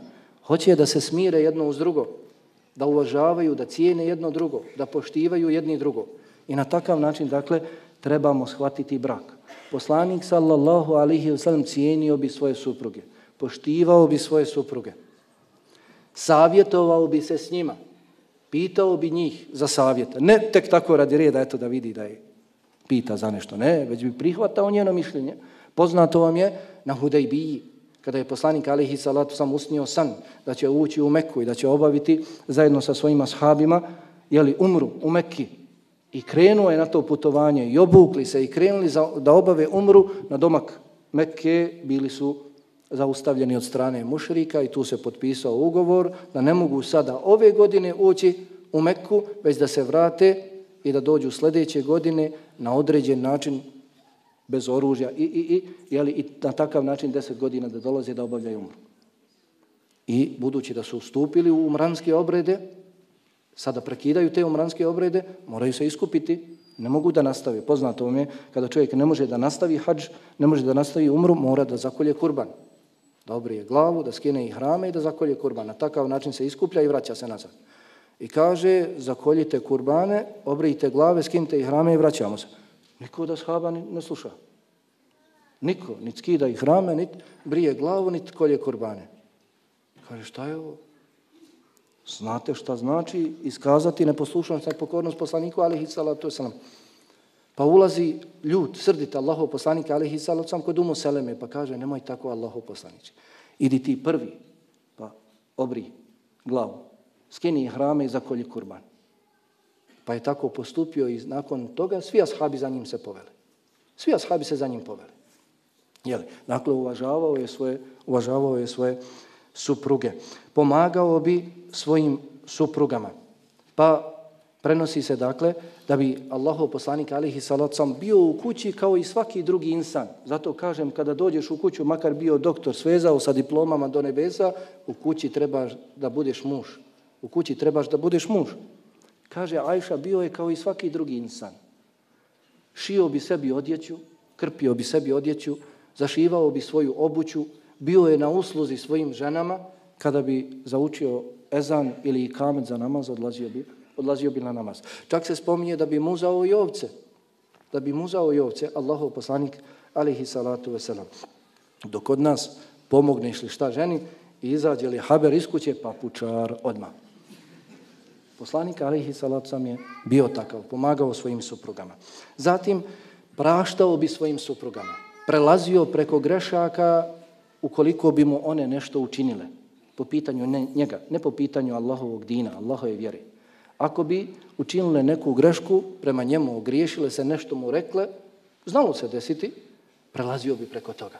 [SPEAKER 2] hoće da se smire jedno uz drugo, da uvažavaju, da cijene jedno drugo, da poštivaju jedni drugo. I na takav način, dakle, trebamo shvatiti brak. Poslanik, sallallahu alihi wasallam, cijenio bi svoje supruge, poštivao bi svoje supruge, savjetovao bi se s njima, pitao bi njih za savjet. Ne tek tako radi reda, eto da vidi da je pita za nešto, ne, već bi prihvatao njeno mišljenje. Poznato vam je na Hudejbiji, kada je poslanik alihi salatu sam usnio san da će ući u Meku i da će obaviti zajedno sa svojima sahabima, jeli umru u Mekki. I krenuo je na to putovanje i obukli se i krenuli za, da obave umru na domak Mekke, bili su zaustavljeni od strane mušrika i tu se potpisao ugovor da ne mogu sada ove godine ući u Mekku, već da se vrate i da dođu sljedeće godine na određen način bez oružja i, i, i, jeli, i na takav način deset godina da dolaze da obavljaju umru. I budući da su ustupili u umranske obrede, sada prekidaju te umranske obrede, moraju se iskupiti, ne mogu da nastave. Poznato vam je, kada čovjek ne može da nastavi hađ, ne može da nastavi umru, mora da zakolje kurban. Da obrije glavu, da skine i hrame i da zakolje kurban. Na takav način se iskuplja i vraća se nazad. I kaže, zakoljite kurbane, obrijte glave, skinte i hrame i vraćamo se. Niko da shaba ne sluša. Niko, nit skida i hrame, nit brije glavu, niti kolje kurbane. Kaže, šta je ovo? Znate šta znači iskazati neposlušnost i pokornost poslaniku, alihi salatu wasalam. Pa ulazi ljud, srdit Allahov poslanika, alihi salatu wasalam, kod umu seleme, pa kaže, nemoj tako Allahov poslanici. Idi ti prvi, pa obri glavu skini hrame i zakolji kurban. Pa je tako postupio i nakon toga svi ashabi za njim se poveli. Svi ashabi se za njim poveli. Jeli? Dakle, uvažavao je svoje, uvažavao je svoje supruge. Pomagao bi svojim suprugama. Pa prenosi se, dakle, da bi Allahov poslanik alihi salacom bio u kući kao i svaki drugi insan. Zato kažem, kada dođeš u kuću, makar bio doktor svezao sa diplomama do nebesa, u kući trebaš da budeš muž. U kući trebaš da budeš muž. Kaže, Ajša bio je kao i svaki drugi insan. Šio bi sebi odjeću, krpio bi sebi odjeću, zašivao bi svoju obuću, bio je na usluzi svojim ženama, kada bi zaučio ezan ili kamet za namaz, odlazio bi, odlazio bi na namaz. Čak se spominje da bi muzao i ovce. Da bi muzao i ovce, Allahov poslanik, alihi salatu veselam. Dok od nas pomogneš li šta ženi, izađe li haber iz kuće, pa pučar odmah. Poslanik Alihi Salacam je bio takav, pomagao svojim suprugama. Zatim, praštao bi svojim suprugama. Prelazio preko grešaka ukoliko bi mu one nešto učinile. Po pitanju njega, ne po pitanju Allahovog dina, Allahove vjere. Ako bi učinile neku grešku, prema njemu ogriješile se, nešto mu rekle, znalo se desiti, prelazio bi preko toga.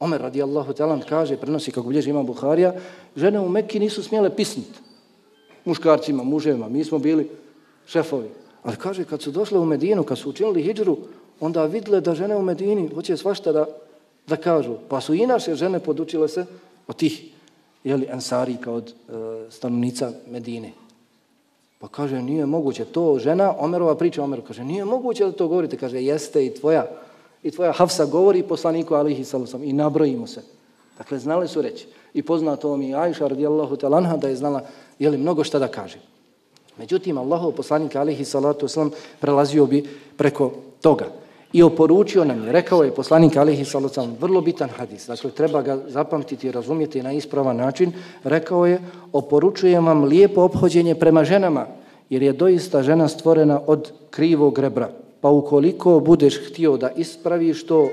[SPEAKER 2] Omer radijallahu talan kaže, prenosi kako bilježi ima Buharija, žene u Mekki nisu smjele pisniti muškarcima, muževima. Mi smo bili šefovi. Ali kaže, kad su došle u Medinu, kad su učinili hijđru, onda vidle da žene u Medini hoće svašta da, da kažu. Pa su i naše žene podučile se od tih jeli, ensarika od e, stanovnica Medine. Pa kaže, nije moguće to, žena, Omerova priča Omeru, kaže, nije moguće da to govorite, kaže, jeste i tvoja, i tvoja Hafsa govori poslaniku alihi salusam i nabrojimo se. Dakle, znali su reći. I poznato mi Ajša radijallahu talanha da je znala, jeli, mnogo šta da kaže. Međutim, Allahov poslanik alihi salatu wasalam prelazio bi preko toga. I oporučio nam je, rekao je poslanik alihi salatu wasalam, vrlo bitan hadis, dakle treba ga zapamtiti i razumjeti na ispravan način, rekao je, oporučujem vam lijepo obhođenje prema ženama, jer je doista žena stvorena od krivog rebra. Pa ukoliko budeš htio da ispraviš to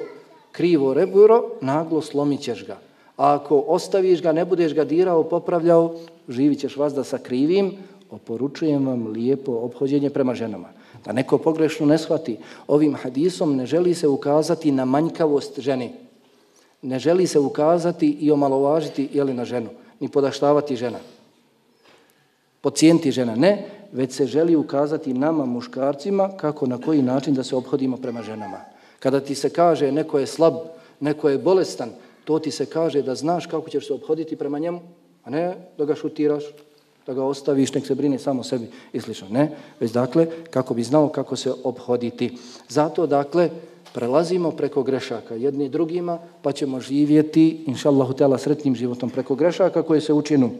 [SPEAKER 2] krivo rebro, naglo slomit ćeš ga. A ako ostaviš ga, ne budeš ga dirao, popravljao, živit ćeš vas da sa krivim, oporučujem vam lijepo obhođenje prema ženama. Da neko pogrešno ne shvati, ovim hadisom ne želi se ukazati na manjkavost žene. Ne želi se ukazati i omalovažiti jeli na ženu, ni podaštavati žena. Pocijenti žena, ne, već se želi ukazati nama, muškarcima, kako na koji način da se obhodimo prema ženama. Kada ti se kaže neko je slab, neko je bolestan, to ti se kaže da znaš kako ćeš se obhoditi prema njemu, a ne da ga šutiraš, da ga ostaviš, nek se brine samo sebi i slično. Ne, već dakle, kako bi znao kako se obhoditi. Zato, dakle, prelazimo preko grešaka jedni drugima, pa ćemo živjeti, inša Allahu tela, sretnim životom preko grešaka koje se učinu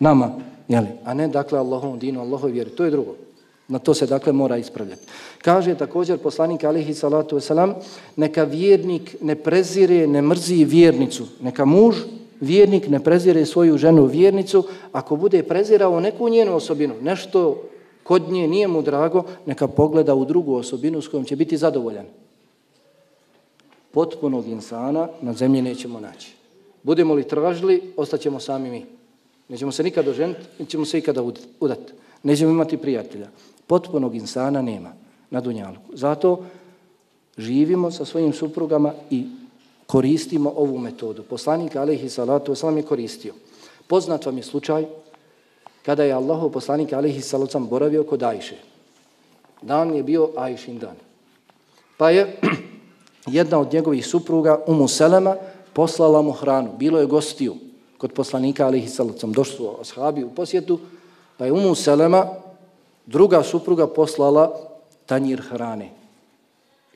[SPEAKER 2] nama, jeli? a ne, dakle, Allahom dinu, Allahom vjeri. To je drugo. Na to se, dakle, mora ispravljati. Kaže također poslanik alihi salatu wasalam, neka vjernik ne prezire, ne mrzi vjernicu. Neka muž vjernik ne prezire svoju ženu vjernicu, ako bude prezirao neku njenu osobinu, nešto kod nje nije mu drago, neka pogleda u drugu osobinu s kojom će biti zadovoljan. Potpunog insana na zemlji nećemo naći. Budemo li tražili, ostaćemo sami mi. Nećemo se nikada oženiti, nećemo se ikada udati. Nećemo imati prijatelja. Potpunog insana nema na Dunjalku. Zato živimo sa svojim suprugama i koristimo ovu metodu. Poslanik alaihi salatu wasalam je koristio. Poznat vam je slučaj kada je Allahov poslanik alaihi salatu wasalam boravio kod Ajše. Dan je bio Ajšin dan. Pa je jedna od njegovih supruga, Umu Selema, poslala mu hranu. Bilo je gostiju kod poslanika alaihi salatu wasalam. Došli su ashabi u posjetu, pa je Umu Selema, druga supruga, poslala tanjir hrane.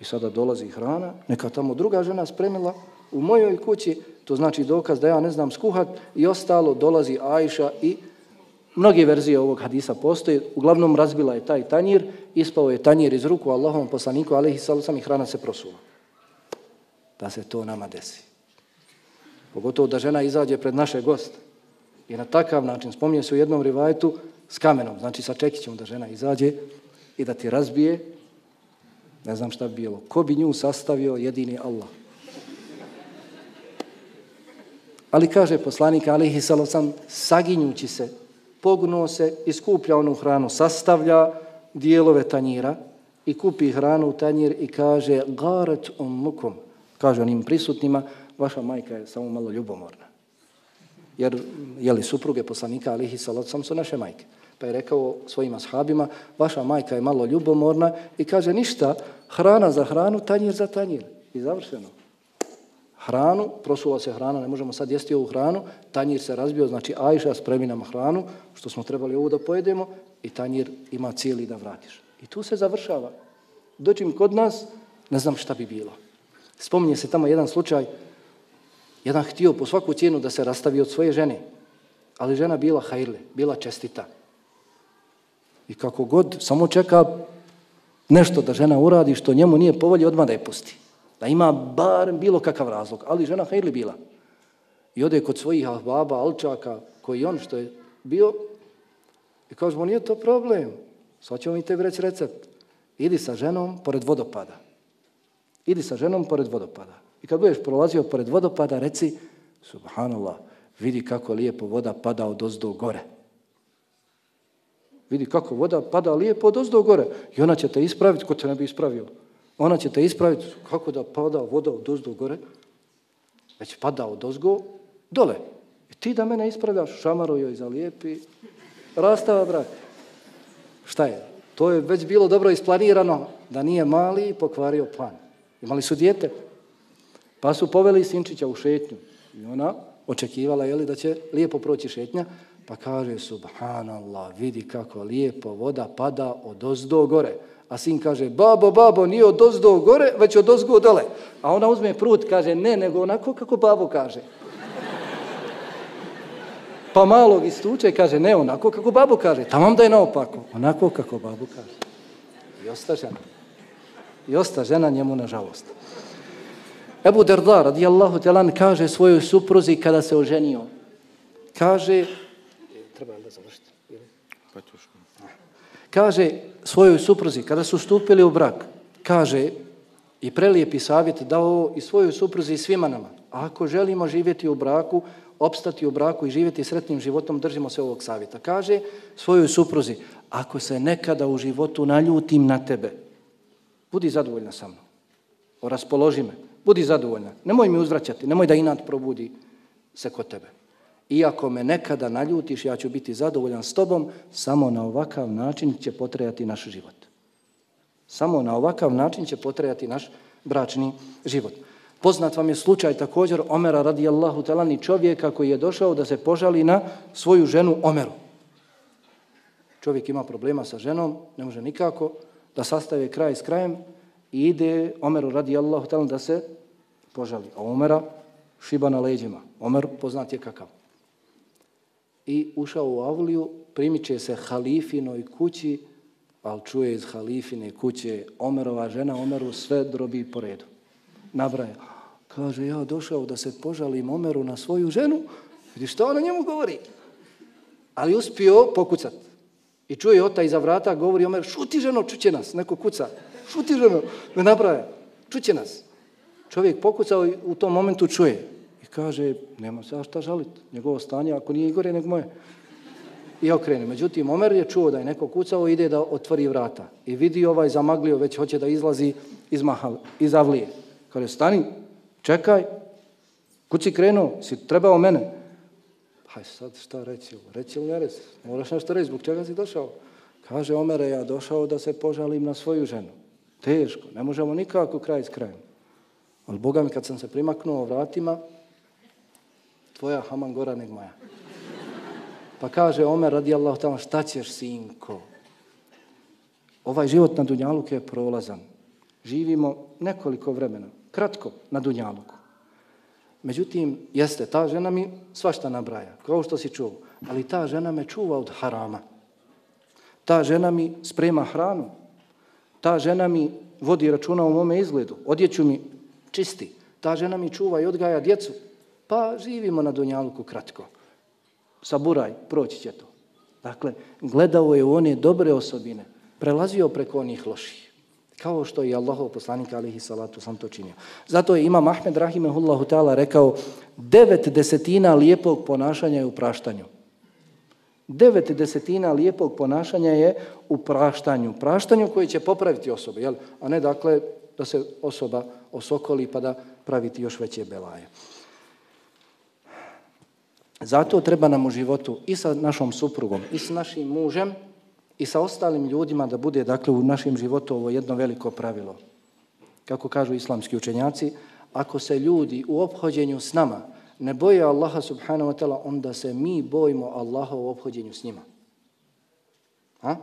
[SPEAKER 2] I sada dolazi hrana, neka tamo druga žena spremila u mojoj kući, to znači dokaz da ja ne znam skuhat i ostalo dolazi Ajša i mnoge verzije ovog hadisa postoje. Uglavnom razbila je taj tanjir, ispao je tanjir iz ruku Allahom poslaniku, ali sam i hrana se prosula. Da se to nama desi. Pogotovo da žena izađe pred naše goste. I na takav način, spominje se u jednom rivajtu s kamenom, znači sa čekićem da žena izađe i da ti razbije Ne znam šta bi bilo. Ko bi nju sastavio jedini Allah? Ali kaže poslanik Alihi Salosam, saginjući se, pognuo se iskuplja onu hranu, sastavlja dijelove tanjira i kupi hranu u tanjir i kaže garet ummukum, Kaže onim prisutnima, vaša majka je samo malo ljubomorna. Jer, jeli, supruge poslanika Alihi Salosam su naše majke pa je rekao svojim ashabima, vaša majka je malo ljubomorna i kaže ništa, hrana za hranu, tanjir za tanjir. I završeno. Hranu, prosuva se hrana, ne možemo sad jesti ovu hranu, tanjir se razbio, znači Ajša spremi nam hranu, što smo trebali ovu da pojedemo, i tanjir ima cijeli da vratiš. I tu se završava. Dođim kod nas, ne znam šta bi bilo. Spominje se tamo jedan slučaj, jedan htio po svaku cijenu da se rastavi od svoje žene, ali žena bila hajrle, bila čestita. I kako god, samo čeka nešto da žena uradi što njemu nije povolje, odmah da je pusti. Da ima bar bilo kakav razlog. Ali žena hajli bila. I ode kod svojih baba, alčaka, koji on što je bio, i kaže mu, nije to problem. Sad ćemo mi tebi reći recept. Idi sa ženom pored vodopada. Idi sa ženom pored vodopada. I kad budeš prolazio pored vodopada, reci, subhanallah, vidi kako lijepo voda pada od ozdo gore. Vidi kako voda pada lijepo od ozdo gore. I ona će te ispraviti, ko te ne bi ispravio. Ona će te ispraviti kako da pada voda od ozdo gore. Već pada od ozgo dole. I ti da mene ispravljaš, šamaro joj za lijepi. Rastava, brat. Šta je? To je već bilo dobro isplanirano da nije mali pokvario plan. Imali su dijete. Pa su poveli Sinčića u šetnju. I ona očekivala je li da će lijepo proći šetnja. Pa kaže, subhanallah, vidi kako lijepo voda pada od ozdo gore. A sin kaže, babo, babo, nije od ozdo gore, već od ozgo dole. A ona uzme prut, kaže, ne, nego onako kako babo kaže. Pa malog istuče, kaže, ne, onako kako babo kaže. Tamam da je naopako. Onako kako babo kaže. I osta žena. I osta žena njemu na žalost. Ebu Derda, radijallahu telan, kaže svojoj supruzi kada se oženio. Kaže, da završiti? Pa kaže svojoj supruzi, kada su stupili u brak, kaže i prelijepi savjet dao i svojoj supruzi i svima nama. Ako želimo živjeti u braku, opstati u braku i živjeti sretnim životom, držimo se ovog savjeta. Kaže svojoj supruzi, ako se nekada u životu naljutim na tebe, budi zadovoljna sa mnom. Raspoloži me. Budi zadovoljna. Nemoj mi uzvraćati. Nemoj da inat probudi se kod tebe. Iako me nekada naljutiš, ja ću biti zadovoljan s tobom, samo na ovakav način će potrejati naš život. Samo na ovakav način će potrejati naš bračni život. Poznat vam je slučaj također Omera radijallahu talani čovjeka koji je došao da se požali na svoju ženu Omeru. Čovjek ima problema sa ženom, ne može nikako da sastave kraj s krajem i ide Omeru radijallahu talani da se požali. A Omera šiba na leđima. Omer poznat je kakav. I ušao u Avliju, primiče se halifinoj kući, ali čuje iz halifine kuće Omerova žena, Omeru sve drobi po redu nabraja. Kaže, ja došao da se požalim Omeru na svoju ženu. Vidi što ona njemu govori. Ali uspio pokucat. I čuje ota iza vrata, govori Omer, šuti ženo, čuće nas. Neko kuca. Šuti ženo, ne nabraja. Čuće nas. Čovjek pokucao i u tom momentu čuje. Kaže, nema se šta žaliti. Njegovo stanje, ako nije Igore, nego moje. I okrene. Međutim, Omer je čuo da je neko kucao, ide da otvori vrata. I vidi ovaj zamaglio, već hoće da izlazi iz, mahal, iz avlije. Kaže, stani, čekaj, kud si krenuo, si trebao mene? Haj sad šta reći, reći ili ne reći, moraš nešto reći, zbog čega si došao? Kaže, Omere, ja došao da se požalim na svoju ženu. Teško, ne možemo nikako kraj s krajem. Ali Boga mi kad sam se primaknuo vratima, tvoja haman gora neg moja. Pa kaže Omer radijallahu ta'ala, šta ćeš sinko? Ovaj život na Dunjaluku je prolazan. Živimo nekoliko vremena kratko na Dunjaluku. Međutim, jeste, ta žena mi svašta nabraja, kao što si čuo, ali ta žena me čuva od harama. Ta žena mi sprema hranu. Ta žena mi vodi računa u mome izgledu. Odjeću mi čisti. Ta žena mi čuva i odgaja djecu. Pa živimo na Dunjaluku kratko. Saburaj, proći će to. Dakle, gledao je u one dobre osobine, prelazio preko onih loših. Kao što je Allahov poslanik alihi salatu sam to činio. Zato je Imam Ahmed Rahimehullahu ta'ala rekao devet desetina lijepog ponašanja je u praštanju. Devet desetina lijepog ponašanja je u praštanju. Praštanju koji će popraviti osobe, jel? a ne dakle da se osoba osokoli pa da praviti još veće belaje. Zato treba nam u životu i sa našom suprugom i sa našim mužem i sa ostalim ljudima da bude dakle u našem životu ovo jedno veliko pravilo. Kako kažu islamski učenjaci, ako se ljudi u obhođenju s nama ne boje Allaha subhanahu wa ta'ala, onda se mi bojimo Allaha u obhođenju s njima. A?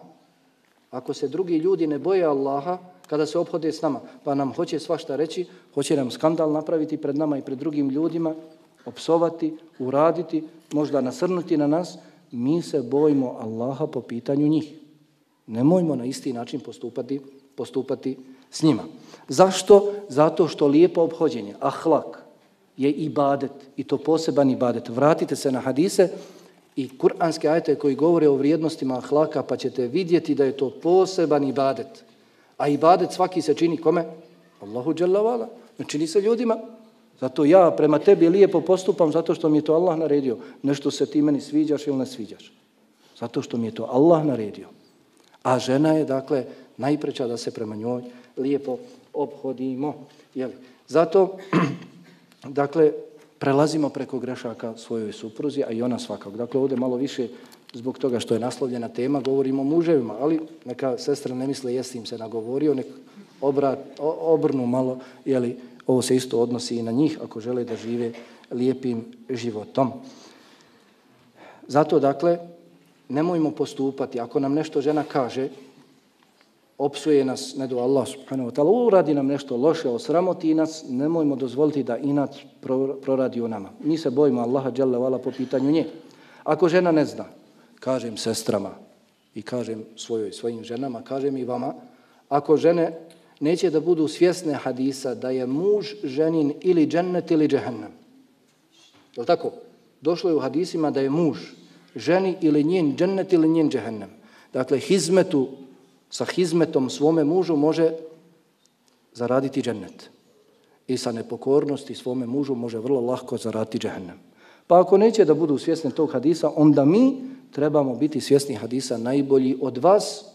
[SPEAKER 2] Ako se drugi ljudi ne boje Allaha kada se obhode s nama, pa nam hoće svašta reći, hoće nam skandal napraviti pred nama i pred drugim ljudima, opsovati, uraditi, možda nasrnuti na nas, mi se bojimo Allaha po pitanju njih. Nemojmo na isti način postupati, postupati s njima. Zašto? Zato što lijepo obhođenje, ahlak, je ibadet i to poseban ibadet. Vratite se na hadise i kuranske ajete koji govore o vrijednostima ahlaka pa ćete vidjeti da je to poseban ibadet. A ibadet svaki se čini kome? Allahu dželavala. Ne čini se ljudima. Zato ja prema tebi lijepo postupam zato što mi je to Allah naredio. Nešto se ti meni sviđaš ili ne sviđaš. Zato što mi je to Allah naredio. A žena je, dakle, najpreća da se prema njoj lijepo obhodimo. Jeli? Zato, dakle, prelazimo preko grešaka svojoj supruzi, a i ona svakako. Dakle, ovdje malo više zbog toga što je naslovljena tema, govorimo o muževima, ali neka sestra ne misle jesi im se nagovorio, nek obrat, obrnu malo, jeli, ovo se isto odnosi i na njih ako žele da žive lijepim životom. Zato, dakle, nemojmo postupati. Ako nam nešto žena kaže, opsuje nas, ne do Allah subhanahu wa ta'ala, uradi nam nešto loše, osramoti nas, nemojmo dozvoliti da inat proradi u nama. Mi se bojimo Allaha dželle vala po pitanju nje. Ako žena ne zna, kažem sestrama i kažem svojoj, svojim ženama, kažem i vama, ako žene neće da budu svjesne hadisa da je muž ženin ili džennet ili džehennem. Je tako? Došlo je u hadisima da je muž ženi ili njen džennet ili njen džehennem. Dakle, hizmetu, sa hizmetom svome mužu može zaraditi džennet. I sa nepokornosti svome mužu može vrlo lahko zaraditi džehennem. Pa ako neće da budu svjesni tog hadisa, onda mi trebamo biti svjesni hadisa najbolji od vas,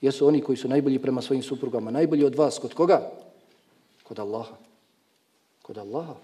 [SPEAKER 2] jesu oni koji su najbolji prema svojim suprugama. Najbolji od vas, kod koga? Kod Allaha. Kod Allaha.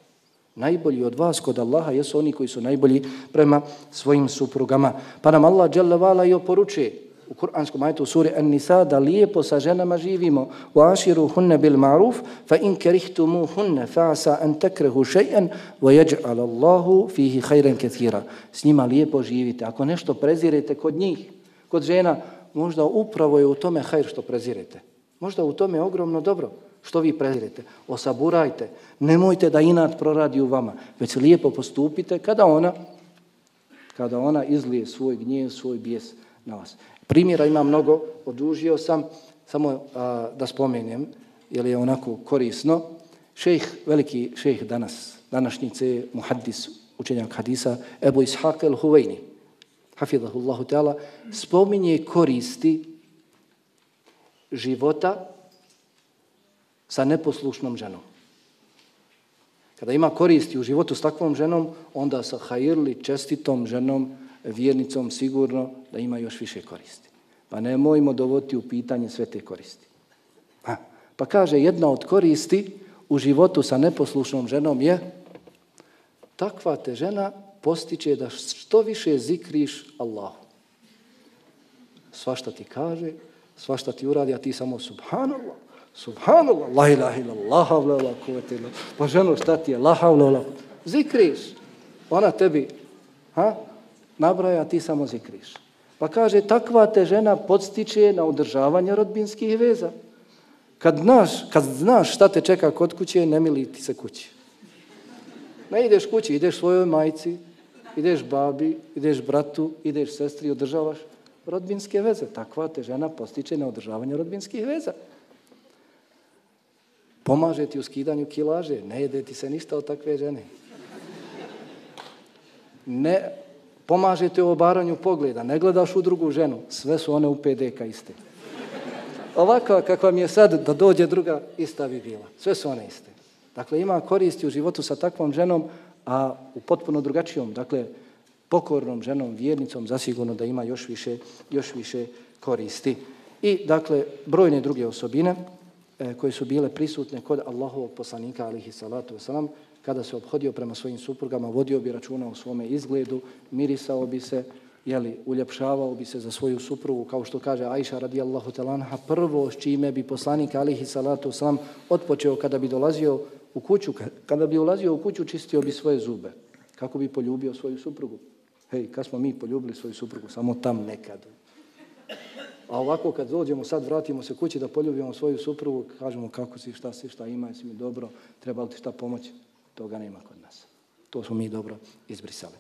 [SPEAKER 2] Najbolji od vas kod Allaha jesu oni koji su najbolji prema svojim suprugama. Pa nam Allah dželle i oporučuje u kuranskom ajetu sure An-Nisa da lijepo sa ženama živimo. Wa ashiru hunna bil ma'ruf fa in karihtumu hunna fa an takrahu shay'an wa yaj'al Allahu fihi khayran katira. S njima lijepo živite. Ako nešto prezirete kod njih, kod žena, možda upravo je u tome hajr što prezirete. Možda u tome je ogromno dobro što vi prezirete. Osaburajte. Nemojte da inat proradi u vama, već lijepo postupite kada ona kada ona izlije svoj gnjev, svoj bijes na vas. Primjera ima mnogo, odužio sam, samo a, da spomenem, jer je onako korisno. Šejh, veliki šejh danas, današnjice, muhaddis, učenjak hadisa, Ebu Ishaq el-Huvejni, hafidahullahu ta'ala, spominje koristi života sa neposlušnom ženom. Kada ima koristi u životu s takvom ženom, onda sa hajirli čestitom ženom, vjernicom sigurno da ima još više koristi. Pa nemojmo dovoditi u pitanje sve te koristi. Ha. Pa kaže, jedna od koristi u životu sa neposlušnom ženom je takva te žena postiče da što više zikriš Allahu. Svašta ti kaže, svašta ti uradi, a ti samo subhanallah, subhanallah, la ilaha illallah, la ilaha la kuvete. Pa ženo, šta ti je, la havla, la Zikriš. Ona tebi, ha, nabraja, ti samo zikriš. Pa kaže, takva te žena podstiče na održavanje rodbinskih veza. Kad znaš, kad znaš šta te čeka kod kuće, ne mili ti se kući. Ne ideš kući, ideš svojoj majci, ideš babi, ideš bratu, ideš sestri, održavaš rodbinske veze. Takva te žena postiče na održavanje rodbinskih veza. Pomaže ti u skidanju kilaže, ne jede ti se ništa od takve žene. Ne pomaže ti u obaranju pogleda, ne gledaš u drugu ženu, sve su one u PDK iste. Ovako kakva mi je sad da dođe druga, ista bi bila. Sve su one iste. Dakle, ima koristi u životu sa takvom ženom, a u potpuno drugačijom, dakle, pokornom ženom, vjernicom, zasigurno da ima još više, još više koristi. I, dakle, brojne druge osobine e, koje su bile prisutne kod Allahovog poslanika, alihi salatu wasalam, kada se obhodio prema svojim suprugama, vodio bi računa o svome izgledu, mirisao bi se, jeli, uljepšavao bi se za svoju suprugu, kao što kaže Ajša radijallahu talanha, prvo s čime bi poslanik alihi salatu wasalam odpočeo kada bi dolazio u kuću, kada bi ulazio u kuću, čistio bi svoje zube, kako bi poljubio svoju suprugu. Hej, kad smo mi poljubili svoju suprugu? Samo tam nekad. A ovako kad dođemo sad, vratimo se kući da poljubimo svoju suprugu, kažemo kako si, šta si, šta ima, jesi mi dobro, treba li ti šta pomoći? toga nema kod nas. To smo mi dobro izbrisali.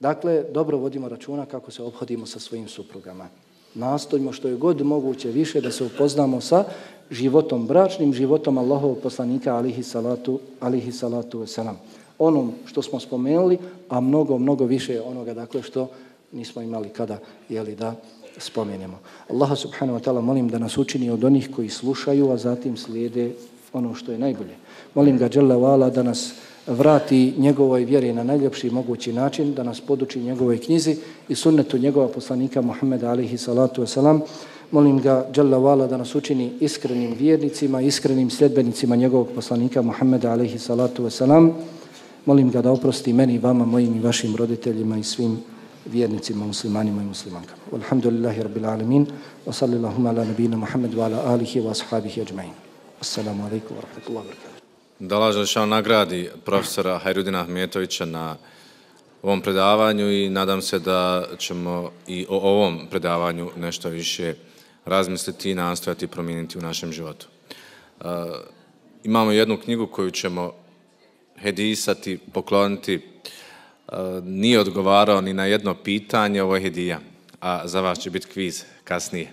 [SPEAKER 2] Dakle, dobro vodimo računa kako se obhodimo sa svojim suprugama. Nastojimo što je god moguće više da se upoznamo sa životom, bračnim životom Allahovog poslanika alihi salatu, alihi salatu wasalam. Onom što smo spomenuli, a mnogo, mnogo više onoga dakle što nismo imali kada jeli da spomenemo. Allah subhanahu wa ta'ala molim da nas učini od onih koji slušaju, a zatim slijede ono što je najbolje. Molim ga Đalla Vala da nas vrati njegovoj vjeri na najljepši mogući način, da nas poduči njegovoj knjizi i sunnetu njegova poslanika Muhammeda alihi salatu wasalam. Molim ga Jalla Vala da nas učini iskrenim vjernicima, iskrenim sljedbenicima njegovog poslanika Muhammeda alihi salatu wasalam. Molim ga da oprosti meni, vama, mojim i vašim roditeljima i svim vjernicima, muslimanima i muslimankama. Alhamdulillahi rabbil alamin, wa sallallahu ala nabina Muhammed wa ala alihi wa ashabihi ajma'in. Assalamu alaikum wa rahmatullahi wa barakatuh.
[SPEAKER 1] Da Allah nagradi profesora Hajrudina Ahmetovića na ovom predavanju i nadam se da ćemo i o ovom predavanju nešto više razmisliti i nastojati promijeniti u našem životu. Uh, imamo jednu knjigu koju ćemo hedisati, pokloniti. Uh, nije odgovarao ni na jedno pitanje, ovo je hedija, a za vas će biti kviz kasnije.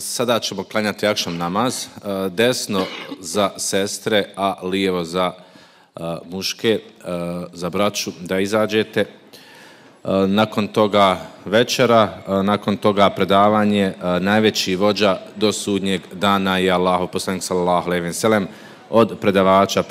[SPEAKER 1] Sada ćemo klanjati akšom namaz. Desno za sestre, a lijevo za muške, za braću, da izađete. Nakon toga večera, nakon toga predavanje, najveći vođa do sudnjeg dana je Allahu poslanik sallallahu alejhi ve sellem od predavača